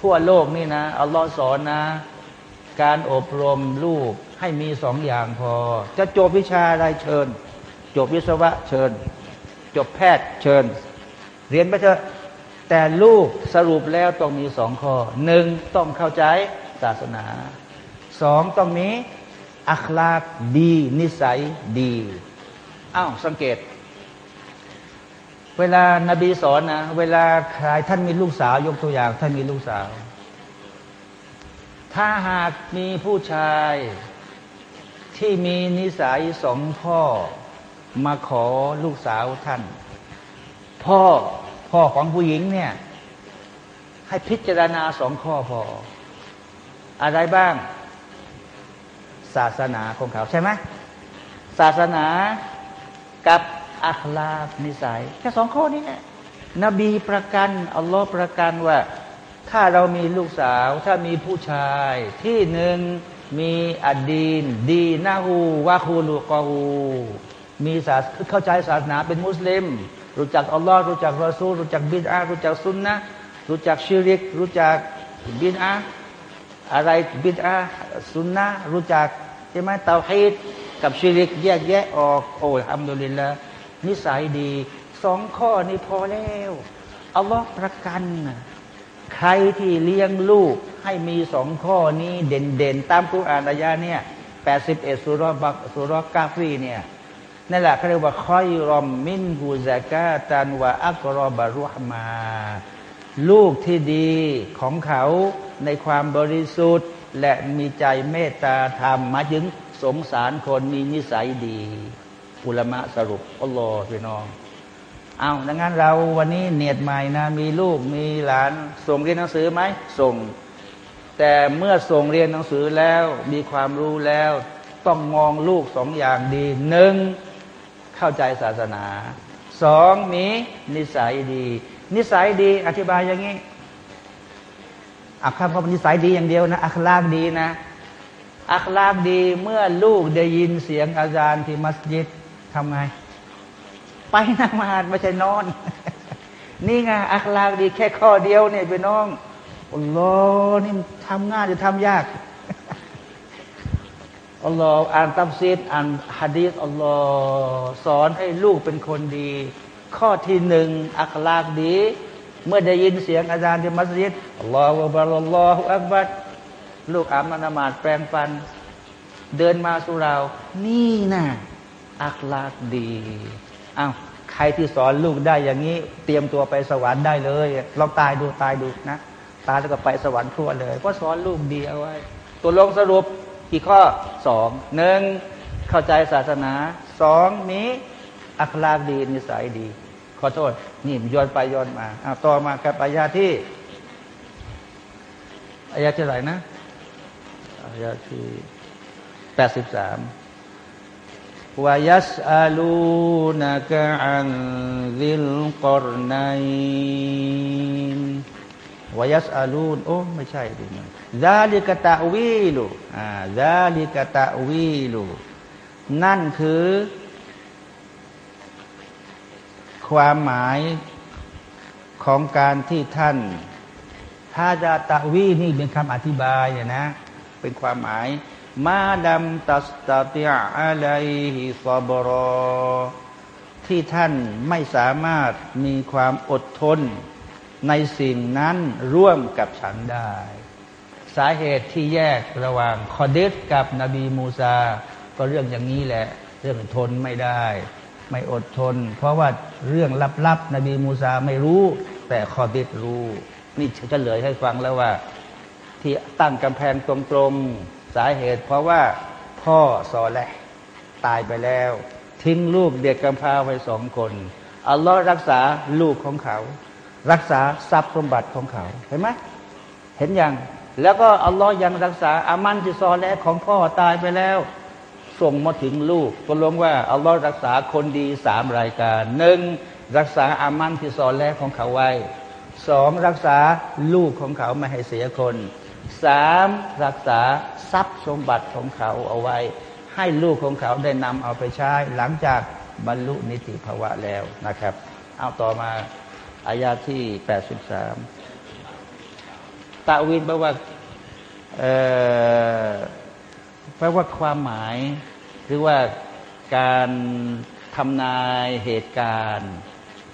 ทั่วโลกนี่นะอัลลอฮ์สอนนะ การอบรมลูกให้มีสองอย่างพอ จะจบวิชาอะไรเชิญ จบวิศวะเชิญ จบแพทย์เชิญ เรียนไปเถอะ แต่ลูกสรุปแล้วต้องมีสองข้อหนึ่งต้องเข้าใจศาสนาสองต้องมีอัคลากดี นิสัยดีอ้าวสังเกต เวลานาบีสอนนะเวลาใครท่านมีลูกสาว ยกตัวอย่างท่านมีลูกสาว ถ้าหากมีผู้ชายที่มีนิสัยสองพ่อมาขอลูกสาวท่าน พ่อ พ่อของผู้หญิงเนี่ย ให้พิจารณาสองข้อพอ อะไรบ้าง ศาสนาของเขาใช่ไหมศาสนากับอัคลาบนิสัย แค่สองข้อนี้แหละนบีประกันอัลลอฮ์ประกันว่า ถ้าเรามีลูกสาว ถ้ามีผู้ชายที่หนึ่งมีอดีน ดีนาหูวาคูลูกอหูมีศาสเข้าใจศาสนาเป็นมุสลิม รู้จักอัลลอฮ์รู้จักรอซูลรู้จักบิดอารู้จักซุนนะรู้จักชิริก รู้จักบิดอาอะไรบิดอาซุนนะรู้จักใช่ไหมเตาฮีดกับชิริก แยกแยะออกโอ้ยอัมดุลิลละนิสัยดีสองข้อนี้พอแล้วอัลลอฮ์ประกันใครที่เลี้ยงลูกให้มีสองข้อนี้เด่นๆ ตามกุรอานอายาเนี่ยแปดสิบเอ็ดสุรบักสุรกาฟีเนี่ย นั่นแหละเขาเรียกว่าคอยรอมมินฮูซากาตันวะอักรอบารุฮมา ลูกที่ดีของเขาในความบริสุทธิ์ และมีใจเมตตาธรรมมาถึงสงสารคนมีนิสัยดี อุลมะสรุปอัลลอฮ์พี่น้อง เอาดังนั้นเราวันนี้เนียดใหม่นะ มีลูกมีหลาน ส่งเรียนหนังสือไหมส่ง แต่เมื่อส่งเรียนหนังสือแล้วมีความรู้แล้ว ต้องมองลูกสองอย่างดีหนึ่ง เข้าใจศาสนาสองมีนิสัยดี นิสัยดีอธิบายอย่างนี้อักคำเขาเป็นนิสัยดีอย่างเดียวนะอัคลากดีนะ อัคลากดีเมื่อลูกได้ยินเสียงอาจารย์ที่มัสยิดทำไง ไปนมาดไม่ใช่นอน นี่ไงอัคลากดีแค่ข้อเดียวเนี่ยไปน้องโอัลลอฮ์นี่ทำง่ายจะทำยาก อัลลอฮ์อ่านตัมซีดอ่านฮะดีษอัลลอฮ์สอนให้ลูกเป็นคนดี ข้อที่หนึ่งอัคลากดี เมื่อได้ยินเสียงอาจารย์ที่มัสยิดอัลลอฮฺอัลลอฮฺอักบัดลูกอาบนมาดแปลงฟัน เดินมาสู่เรา นี่นะอัคลากดีอ้าวใครที่สอนลูกได้อย่างนี้ เตรียมตัวไปสวรรค์ได้เลยลองตายดูตายดูนะ ตายแล้วก็ไปสวรรค์ทั่วเลยเพราะสอนลูกดีเอาไว้ ตัวลงสรุป กี่ข้อสองหนึ่งเข้าใจศาสนาสองมีอัคลากดีนิสัยดี ขอโทษนี่ย้อนไปย้อนมาอ้าวต่อมากับอายาที่อายาที่ไหนนะอายาที่แปดสิบสามวายัสอาลูนักอันซิลกอรนัยวายัสอาลูนโอ้ไม่ใช่ดิมัน ซาลิกตะวีลูอ่าซาลิกตะวีลูนั่นคือ ความหมายของการที่ท่านถ้าจะตะวีนี่เป็นคำอธิบายเนี่ยนะ เป็นความหมาย มาดัมตัสตติอาลัยฮิซอบรอ ที่ท่านไม่สามารถมีความอดทนในสิ่งนั้นร่วมกับฉันได้ สาเหตุที่แยกระหว่างคอเดสกับนบีมูซา ก็เรื่องอย่างนี้แหละ เรื่องทนไม่ได้ ไม่อดทน เพราะว่าเรื่องลับๆ นบีมูซาไม่รู้ แต่คอเดสรู้ นี่เฉลยให้ฟังแล้วว่า ที่ตั้งกำแพงตรงๆสาเหตุ เพราะว่าพ่อซอแลตายไปแล้ว ทิ้งลูกเด็กกำพร้าไว้สองคนอัลลอฮ์รักษาลูกของเขา รักษาทรัพย์สมบัติของเขาเห็นไหมเห็นยัง แล้วก็อัลลอฮ์ยังรักษาอามันที่ซอแลของพ่อตายไปแล้ว ส่งมาถึงลูกก็ลงว่าอัลลอฮ์รักษาคนดีสามรายการหนึ่งรักษาอามันที่ซอแลของเขาไว้สองรักษาลูกของเขาไม่ให้เสียคนสามรักษาทรัพย์สมบัติของเขาเอาไว้ ให้ลูกของเขาได้นำเอาไปใช้หลังจากบรรลุนิติภาวะแล้วนะครับ เอาต่อมาอายาที่แปดสิบสาม ตาวินแปลว่าแปลว่าความหมาย หรือว่าการทำนายเหตุการณ์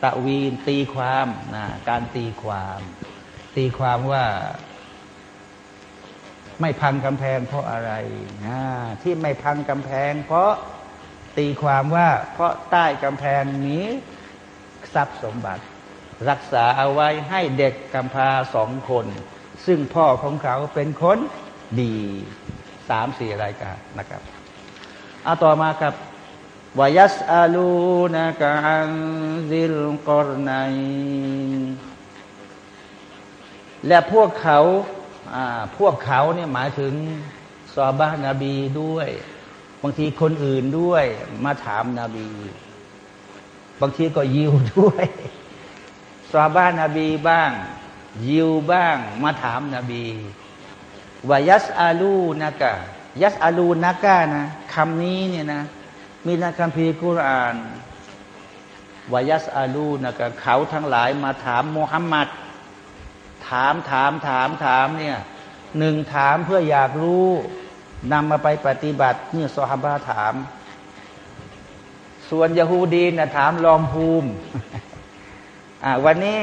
ตะวีนตีความนะการตีความ ตีความว่า ไม่พังกำแพงเพราะอะไรนะที่ไม่พังกำแพง เพราะตีความว่า เพราะใต้กำแพงนี้ทรัพย์สมบัติ รักษาเอาไว้ให้เด็กกำพร้าสองคน ซึ่งพ่อของเขาเป็นคนดีสามสี่รายการนะครับเอาต่อมาครับวายัสอาลูนะกอันซิลกอรนัยและพวกเขาพวกเขาเนี่ยหมายถึงซอบะนาบีด้วย บางทีคนอื่นด้วย มาถามนาบี บางทีก็ยิวด้วยซอบะนาบีบ้าง ยิวบ้างมาถามนาบีวายัสอาลูนากะยัสอาลูนากะนะคำนี้เนี่ยนะ มีในคัมภีร์กุรอานวายัสอาลูนากะเขาทั้งหลายมาถามมุฮัมมัดถามถามถามถามเนี่ยหนึ่งถามเพื่ออยากรู้นำมาไปปฏิบัติเนี่ยซอฮาบะถาม ส่วนยาฮูดีนะถามลอมภูมิวันนี้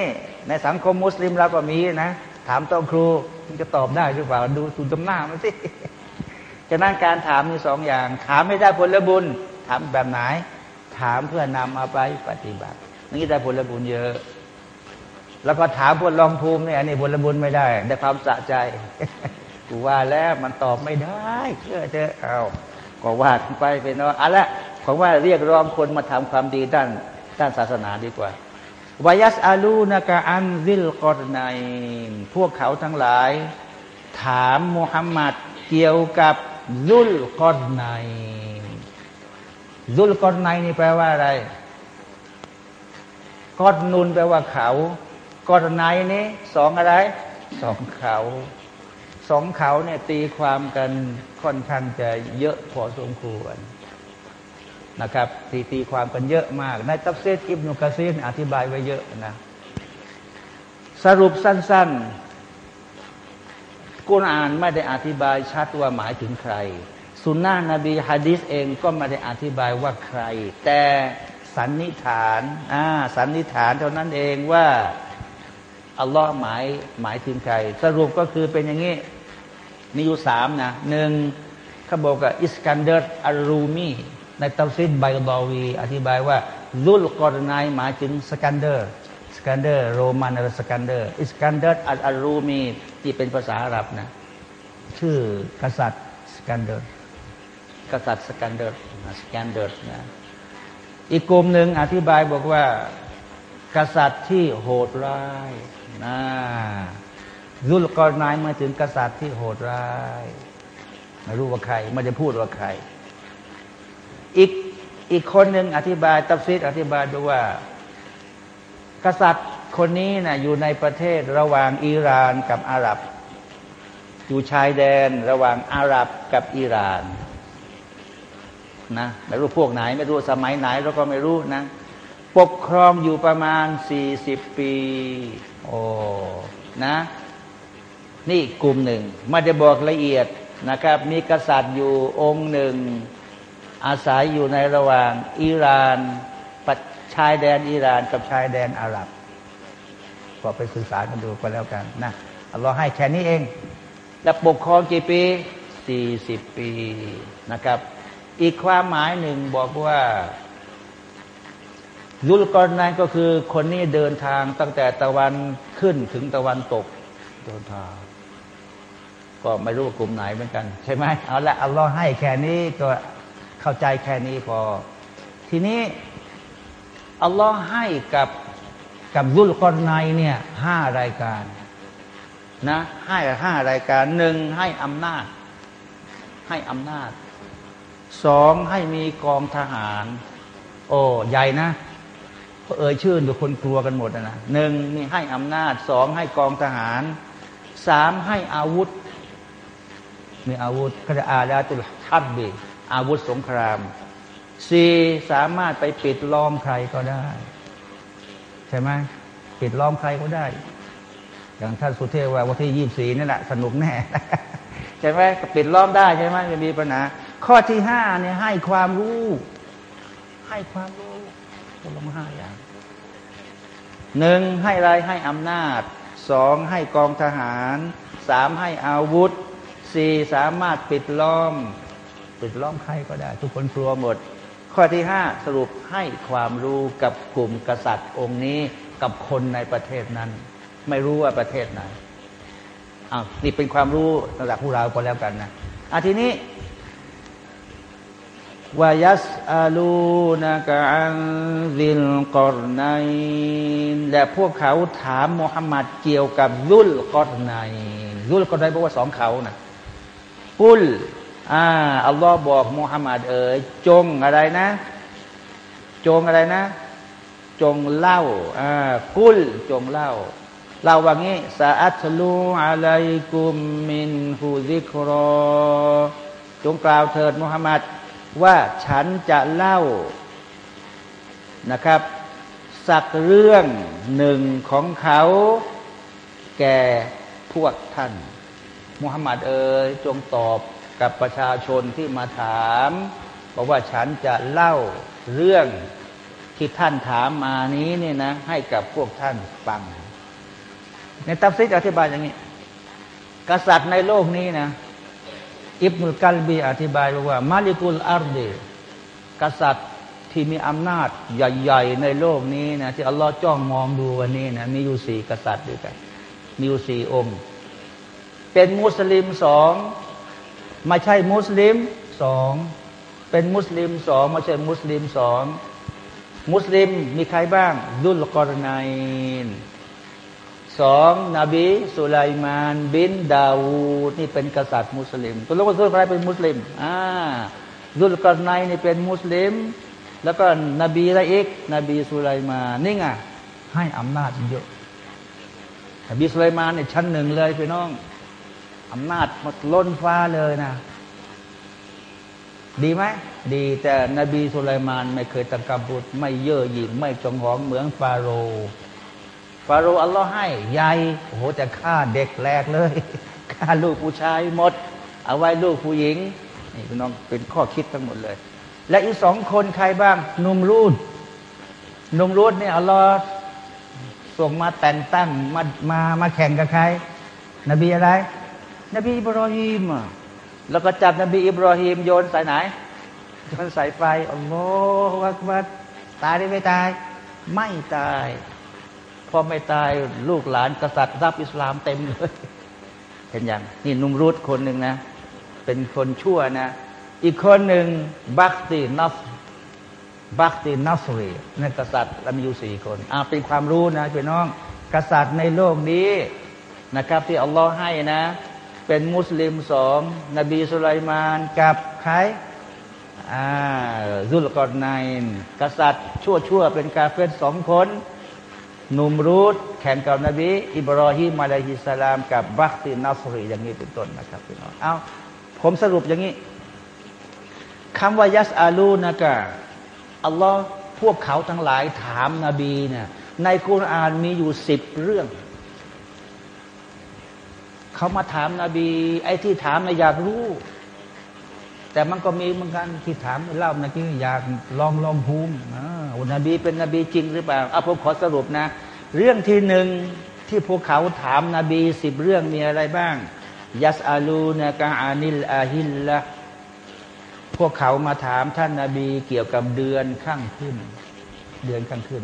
ในสังคมมุสลิมเราก็มีนะ ถามต้องครูมันจะตอบได้หรือเปล่าดูสุดจำหน้ามันสิฉะนั้นการถามมีสองอย่าง ถามไม่ได้ผลบุญ ถามแบบไหน ถามเพื่อนำมาไปปฏิบัตินี่ได้ผลบุญเยอะ แล้วก็ถามพวกลองภูมิเนี่ยอันนี้ผลบุญไม่ได้ได้ความสะใจกูว่าแล้วมันตอบไม่ได้เชื่อเจอเอาก็ว่าไปเป็นว่าอะละของว่าเรียกร้องคนมาทำความดีด้านด้านศาสนาดีกว่า วายัสอาลูนากาอันซิลกอรนพวกเขาทั้งหลาย ถามมุฮัมมัดเกี่ยวกับซุลกอรนซุลกอรนนี่แปลว่าอะไรقرن แปลว่าเขา قرنين นี้สองอะไรสองเขาสองเขาเนี่ยตีความกันค่อนข้างจะเยอะพอสมควร นะครับตีตีความกันเยอะมาก ในตัฟซีรอิบนุกะซีรอธิบายไว้เยอะนะสรุปสั้น ๆ กุรอานไม่ได้อธิบายชัดว่าหมายถึงใคร ซุนนะฮ์นบีฮะดีษเองก็ไม่ได้อธิบายว่าใคร แต่สันนิษฐานอ่าสันนิษฐานเท่านั้นเองว่าอัลลอฮ์หมายหมายถึงใคร สรุปก็คือเป็นอย่างนี้มีอยู่สามนะหนึ่งเขาบอกว่าอิสกันเดอร์อารูมี ในตัฟซีรไบดอวี อธิบายว่าซุลกอรนัยน์หมายถึงสกันเดอร์ สกันเดอร์ โรมันหรือสกันเดอร์ อิสกันเดอร์อารูมีที่เป็นภาษาอาหรับนะ ชื่อกษัตริย์สกันเดอร์ กษัตริย์สกันเดอร์สกันเดอร์นะอีกกลุ่มหนึ่งอธิบายบอกว่า กษัตริย์ที่โหดร้ายนะซุลกอรนัยน์หมายถึงกษัตริย์ที่โหดร้าย ไม่รู้ว่าใครไม่ได้พูดว่าใคร อีกอีกคนหนึ่งอธิบายตัฟซีดอธิบายด้วยว่า กษัตริย์คนนี้น่ะอยู่ในประเทศระหว่างอิหร่านกับอาหรับ อยู่ชายแดนระหว่างอาหรับกับอิหร่านนะไม่รู้พวกไหน ไม่รู้สมัยไหนเราก็ไม่รู้นะ ปกครองอยู่ประมาณสี่สิบปี โอ้นะ นี่กลุ่มหนึ่งไม่ได้บอกละเอียดนะครับ มีกษัตริย์อยู่องค์หนึ่ง อาศัยอยู่ในระหว่างอิหร่านชายแดนอิหร่านกับชายแดนอาหรับก็ไปศึกษากันดูก็แล้วกันนะเราให้แค่นี้เอง แล้วปกครองกี่ปีสี่สิบปีนะครับ อีกความหมายหนึ่งบอกว่ายุลกรนั้นก็คือคนนี้เดินทางตั้งแต่ตะวันขึ้นถึงตะวันตกเดินทางก็ไม่รู้กลุ่มไหนเหมือนกัน ใช่ไหมเอาละอัลลอฮ์ให้แค่นี้ก็ เข้าใจแค่นี้พอ ทีนี้อัลลอฮ์ให้กับกับยุลกรนเนี่ยห้ารายการนะให้ห้ารายการหนึ่งให้อำนาจ ให้อำนาจสองให้มีกองทหาร โอ้ใหญ่นะเอ่ยชื่อดูคนกลัวกันหมดนะหนึ่งมีให้อำนาจสองให้กองทหารสามให้อาวุธมีอาวุธก็จะอาดาตุลฮับบี อาวุธสงครามสี่สามารถไปปิดล้อมใครก็ได้ ใช่ไหมปิดล้อมใครก็ได้ อย่างท่านสุเทพว่าวันที่ยี่สี่นั่นแหละสนุกแน่ใช่ไหมปิดล้อมได้ใช่ไหมไม่มีปัญหาข้อที่ห้าเนี่ยให้ความรู้ ให้ความรู้ก็ลงห้าอย่างหนึ่งให้ไรให้อำนาจสองให้กองทหารสามให้อาวุธสี่สามารถปิดล้อม ปิดล้อมใครก็ได้ ทุกคนกลัวหมด ข้อที่ห้าสรุปให้ความรู้กับกลุ่มกษัตริย์องค์นี้กับคนในประเทศนั้น ไม่รู้ว่าประเทศไหนอ้าวนี่เป็นความรู้ระดับผู้เราก็แล้วกันนะอะทีนี้วายัสอาลูนากอันซิลกอรนัยและพวกเขาถามมุฮัมมัดเกี่ยวกับยุลกอรนัยยุลกอรนัยแปลว่าสองเขานะกุล อ่าอัลลอฮ์บอกมุฮัมมัดเอ๋ยจงอะไรนะ จงอะไรนะ จงเล่าอ่ากุลจงเล่าเล่าว่างี้สาอัตลูอะลัยกุมมินฮูซิครอจงกล่าวเถิดมุฮัมมัดว่าฉันจะเล่านะครับ สักเรื่องหนึ่งของเขา แก่พวกท่าน มุฮัมมัดเอ๋ยจงตอบ กับประชาชนที่มาถามบอกว่าฉันจะเล่าเรื่องที่ท่านถามมานี้เนี่ยนะ ให้กับพวกท่านฟัง ในตัฟซีรอธิบายอย่างนี้ กษัตริย์ในโลกนี้นะอิบนุลกัลบีอธิบายว่า ملك الأرض กษัตริย์ที่มีอำนาจใหญ่ ๆ ในโลกนี้นะที่อัลลอฮ์จ้องมองดูวันนี้นะมีอยู่สี่กษัตริย์ด้วยกันมีอยู่สี่องค์ เป็นมุสลิมสอง ไม่ใช่มุสลิมสองเป็นมุสลิมสองไม่ใช่มุสลิมสองมุสลิมมีใครบ้างดุลกรนัยสองนบีสุไลมานบินดาวูดนี่เป็นกษัตริย์มุสลิมตัวลูกตัวใครเป็นมุสลิมอ่าดุลกรนัยนี่เป็นมุสลิม แล้วก็นบีอะไรอีกนบีสุไลมานนี่ไงให้อำนาจเยอะนบีสุไลมานเนี่ยชั้นหนึ่งเลยพี่น้อง อำนาจหมดล้นฟ้าเลยนะ ดีไหม ดีแต่นบีสุไลมาน ไม่เคยตะกบุตรไม่เย่อหยิ่งไม่จงหองเหมือนฟาโร ฟาโรอัลลอฮ์ให้ใหญ่โอ้โหแต่ฆ่าเด็กแรกเลยฆ่าลูกผู้ชายหมด เอาไว้ลูกผู้หญิง นี่พี่น้องเป็นข้อคิดทั้งหมดเลย และอีกสองคนใครบ้าง นุมรูดนุมรูดเนี่ยอัลลอฮ์ส่งมาแต่งตั้งมามามาแข่งกับใคร นบีอะไร นบีอิบรอฮิมแล้วก็จับนบีอิบรอฮิมโยนใสายไหนโยนใสายไฟอัลลอฮฺวักบัดตายได้ไม่ตาย ไม่ตายพอไม่ตายลูกหลานกษัตริย์รับอิสลามเต็มเลยเห็นยังนี่นุมรุดคนหนึ่งนะ เป็นคนชั่วนะ อีกคนหนึ่งบัคตีนัฟบัคตีนัฟรีนั่นกษัตริย์เรามีอยู่สี่คนอ่าเป็นความรู้นะพี่น้อง กษัตริย์ในโลกนี้นะครับ ที่อัลลอฮ์ให้นะ เป็นมุสลิมสองนบีสุไลมานกับใครอ่าซุลกอดไนกษัตริย์ ชั่วชั่วเป็นกาเฟสสองคนนุมรูดแข่งกับนบี อิบรอฮิมมาลาฮิสลาม กับบัคตินัสรีอย่างนี้เป็นต้นนะครับพี่น้องเอาผมสรุปอย่างนี้คำว่ายัสอาลูนะกะอัลลอฮ์พวกเขาทั้งหลายถามนาบีเนี่ยในคุรานมีอยู่สิบเรื่อง เขามาถามนาบี ไอ้ที่ถามนะอยากรู้ แต่มันก็มีเหมือนกันที่ถามเล่านะที่อยากลองลองภูมิอ่านบีเป็นนบีจริงหรือเปล่าเอาผมขอสรุปนะ เรื่องที่หนึ่งที่พวกเขาถามนาบีสิบเรื่องมีอะไรบ้างยัสอาลูนกาอานิลอาฮิลละพวกเขามาถามท่านนาบีเกี่ยวกับเดือนข้างขึ้น เดือนข้างขึ้น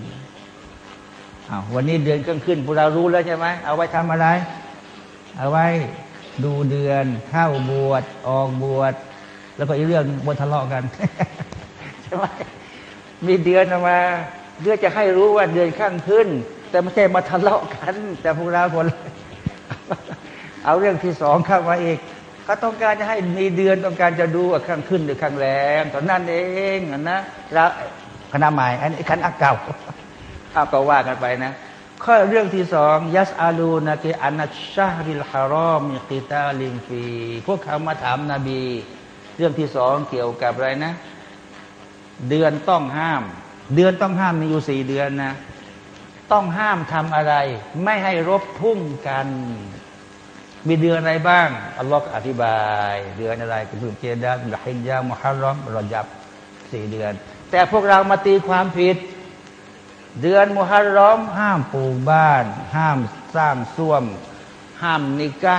อ้าววันนี้เดือนข้างขึ้นพวกเรารู้แล้วใช่ไหมเอาไว้ทำอะไร เอาไว้ดูเดือนเข้าบวชออกบวชแล้วก็อีกเรื่องบนทะเลาะกันใช่ไหมมีเดือนมาเพื่อจะให้รู้ว่าเดือนข้างขึ้น แต่ไม่ใช่มาทะเลาะกัน แต่พวกเราคนเอาเรื่องที่สองเข้ามาอีกเขาต้องการจะให้มีเดือนต้องการจะดูว่าข้างขึ้นหรือข้างแรงตอนนั้นเองนะแล้วคณะใหม่อันนี้คณะเก่าเอาก็ว่ากันไปนะ ข้อเรื่องที่สองยัสอาลูนากิอานัชชาริลฮารอมิกิตาลิมฟี พวกเขามาถามนาบี เรื่องที่สองเกี่ยวกับอะไรนะ เดือนต้องห้าม เดือนต้องห้ามมีอยู่สี่เดือนนะ ต้องห้ามทำอะไร ไม่ให้รบพุ่งกัน มีเดือนอะไรบ้าง อัลลอฮฺอธิบาย เดือนอะไรคือเจดาฮิญญามุฮัรรอมรอยับสี่เดือน แต่พวกเรามาตีความผิด เดือนมุฮัรรอม ห้ามปลูกบ้าน ห้ามสร้างส้วม ห้ามนิกะ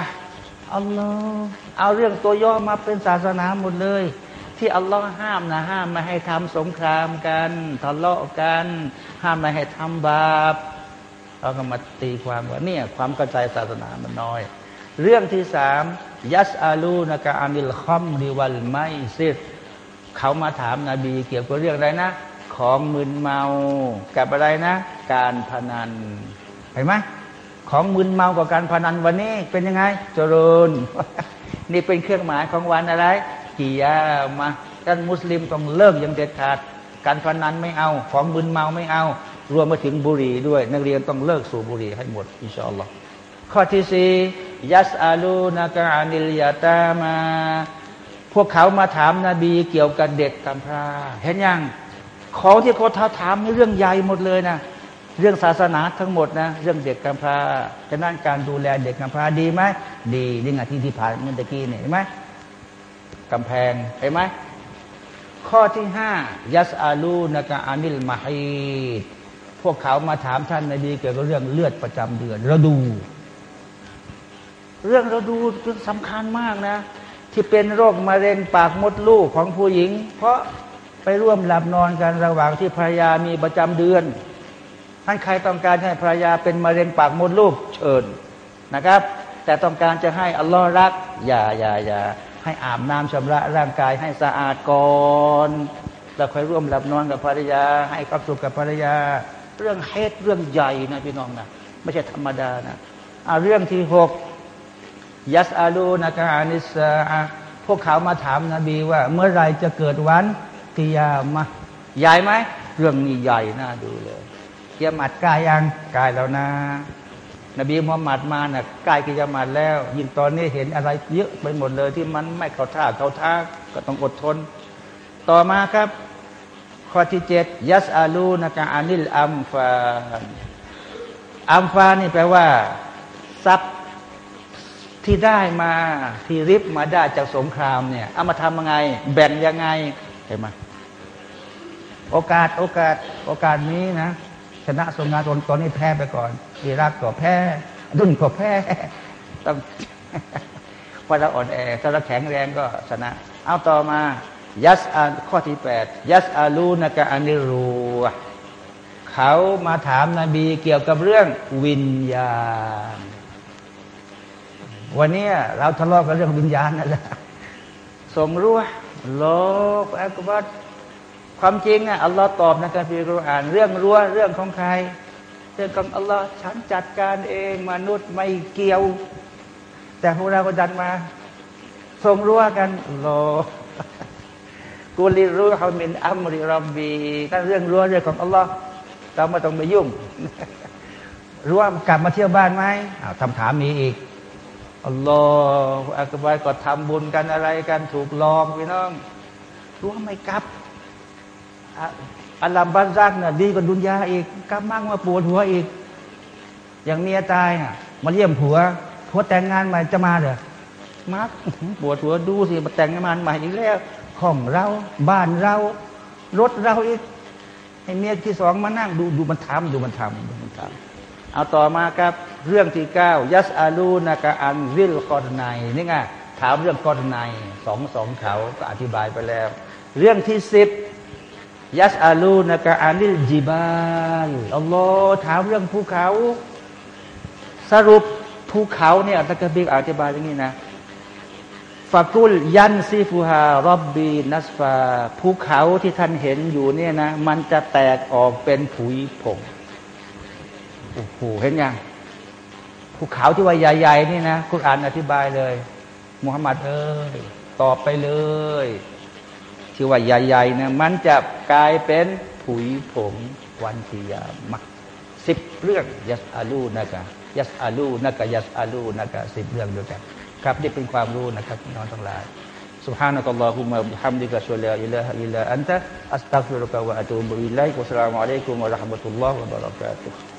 อัลลอฮ์เอาเรื่องตัวย่อมาเป็นศาสนาหมดเลย ที่อัลลอฮ์ห้ามนะห้ามไม่ให้ทำสงครามกันทะเลาะกัน ห้ามไม่ให้ทำบาปเราก็มาตีความว่าเนี่ยความเข้าใจศาสนามันน้อย เรื่องที่สามยัสอาลูนกาอามิลคอมดิวัลไมซิดเขามาถามนาบีเกี่ยวกับเรื่องอะไรนะ ของมึนเมา กับอะไรนะ การพนันเห็นไหมของมึนเมากับการพนันวันนี้เป็นยังไงเจริญนี่เป็นเครื่องหมายของวันอะไรกิยามะท่านมุสลิมต้องเลิกอย่างเด็ดขาด การพนันไม่เอา ของมึนเมาไม่เอา รวมมาถึงบุหรี่ด้วย นักเรียนต้องเลิกสูบบุหรี่ให้หมดอินชาอัลลอฮ์ข้อที่สี่ยัสอาลูนากานิลยาตามา พวกเขามาถามนาบีเกี่ยวกับเด็กกำพร้าเห็นยัง ของที่เขาท้าถามนี่เรื่องใหญ่หมดเลยนะเรื่องศาสนาทั้งหมดนะเรื่องเด็กกำพร้าฉะนั้นการดูแลเด็กกำพร้าดีไหมดีนี่ไงที่ที่ผ่านเมื่อกี้เนี่ยเห็นไหมกำแพงเห็นไหมข้อที่ห้ายัสอาลูนกาอานิลมาฮีดพวกเขามาถามท่านนาบีเกี่ยวกับเรื่องเลือดประจำเดือนเราดู เรื่องเราดูสำคัญมากนะ ที่เป็นโรคมะเร็งปากมดลูกของผู้หญิง เพราะ ไปร่วมหลับนอนกันระหว่างที่ภรรยามีประจำเดือนท่านใครต้องการให้ภรรยาเป็นมะเร็งปากมดลูกเชิญนะครับ แต่ต้องการจะให้อัลลอฮ์รักอย่าอย่าอย่าให้อาบน้ำชำระร่างกายให้สะอาดก่อนแล้วค่อยร่วมหลับนอนกับภรรยา ให้ความสุขกับภรรยา เรื่องเฮตเรื่องใหญ่นะพี่น้องนะไม่ใช่ธรรมดานะเอาเรื่องที่หกยัสอาลูนากานิสาพวกเขามาถามนาบีว่า เมื่อไรจะเกิดวัน กิยามะใหญ่ไหมเรื่องนี้ใหญ่น่าดูเลยกิยามัดกายยังกายแล้วนะ นบีมุฮัมมัดมานะ่ะกล้กิยามัดแล้ว ยิ่งตอนนี้เห็นอะไรเยอะไปหมดเลยที่มันไม่เข้าท่าเข้าท่าก็ต้องอดทน ต่อมาครับ ข้อที่เจ็ดยัสอาลูนากาอานิลอัมฟาอัมฟานี่แปลว่า ทรัพย์ที่ได้มาที่ริบมาได้จากสงครามเนี่ยเอามาทำยังไง แบ่งยังไงเห็นไหม โอกาสโอกาสโอกาสนี้นะ ชนะสงครามตอนตอนนี้แพ้ไปก่อนอิรักก็แพ้ดุนก็แพ้ต้องพอเราอ่อนแอถ้าเราแข็งแรงก็ชนะ เอาต่อมายัสอาข้อที่แปดยัสอาลูนกะอานิรูเขามาถามนาบีเกี่ยวกับเรื่องวิญญาณ วันนี้เราทะเลาะกันเรื่องวิญญาณนั่นแหละสมรู้โลกอักบัต ความจริงอะอัลลอฮ์ตอบในการพิจารณาเรื่องรั้วเรื่องของใคร เรื่องของอัลลอฮ์ฉันจัดการเองมนุษย์ไม่เกี่ยว แต่พวกเราก็ดันมาส่งรั้วกันโลกุลิรู้เขาเป็นอัมริรับบีนั่นเรื่องรั้วเรื่องของอัลลอฮ์เราไม่ต้องไปยุ่งรั้วกลับมาเที่ยวบ้านไหมคำถามนี้อีกอัลลอฮฺอักบารก็ทำบุญกันอะไรกันถูกลองพี่น้องรั้วไม่กลับ อัลลัมบันซักเนี่ยดีกว่าดุนยาอีกกลับมากมาปวดหัวอีก อย่างเมียตายน่ะมาเยี่ยมผัวผัวแต่งงานใหม่จะมาเด้อมาปวดหัวดูสิมาแต่งงานใหม่อีกแล้วห้องเรา บ้านเรา รถเราอีกให้เมียที่สองมานั่งดูดูมันทำดูมันทำดูมันทำเอาต่อมาครับ เรื่องที่เก้ายัสอาลูนากาอันวิลกอดไนนี่ไงถามเรื่องกอดไนสองสองเขาก็อธิบายไปแล้ว เรื่องที่สิบ ยัสอาลูนกาอานิลจิบาลอัลลอฮ์ถามเรื่องภูเขา สรุปภูเขาเนี่ยตะกบีอธิบายอย่างนี้นะฟากุลยันซีฟูฮารอบบีนัสฟาภูเขาที่ท่านเห็นอยู่เนี่ยนะ มันจะแตกออกเป็นผุยผงโอ้โหเห็นยังภูเขาที่ว่าใหญ่ๆนี่นะคุณอ่านอธิบายเลยมุฮัมมัดเอ้ยตอบไปเลย ที่ว่าใหญ่ๆนะมันจะกลายเป็นผุยผงวันทียามักสิบเรื่องยัสอาลูนะกะยัสอาลูนะกะยัสอาลูนะกะสิบเรื่องด้วยกันครับนี่เป็นความรู้นะครับพี่น้องทั้งหลาย سبحانك اللهم وبحمدك اشهد ان لا اله الا انت استغفرك واتوب اليك والسلام عليكم ورحمه الله وبركاته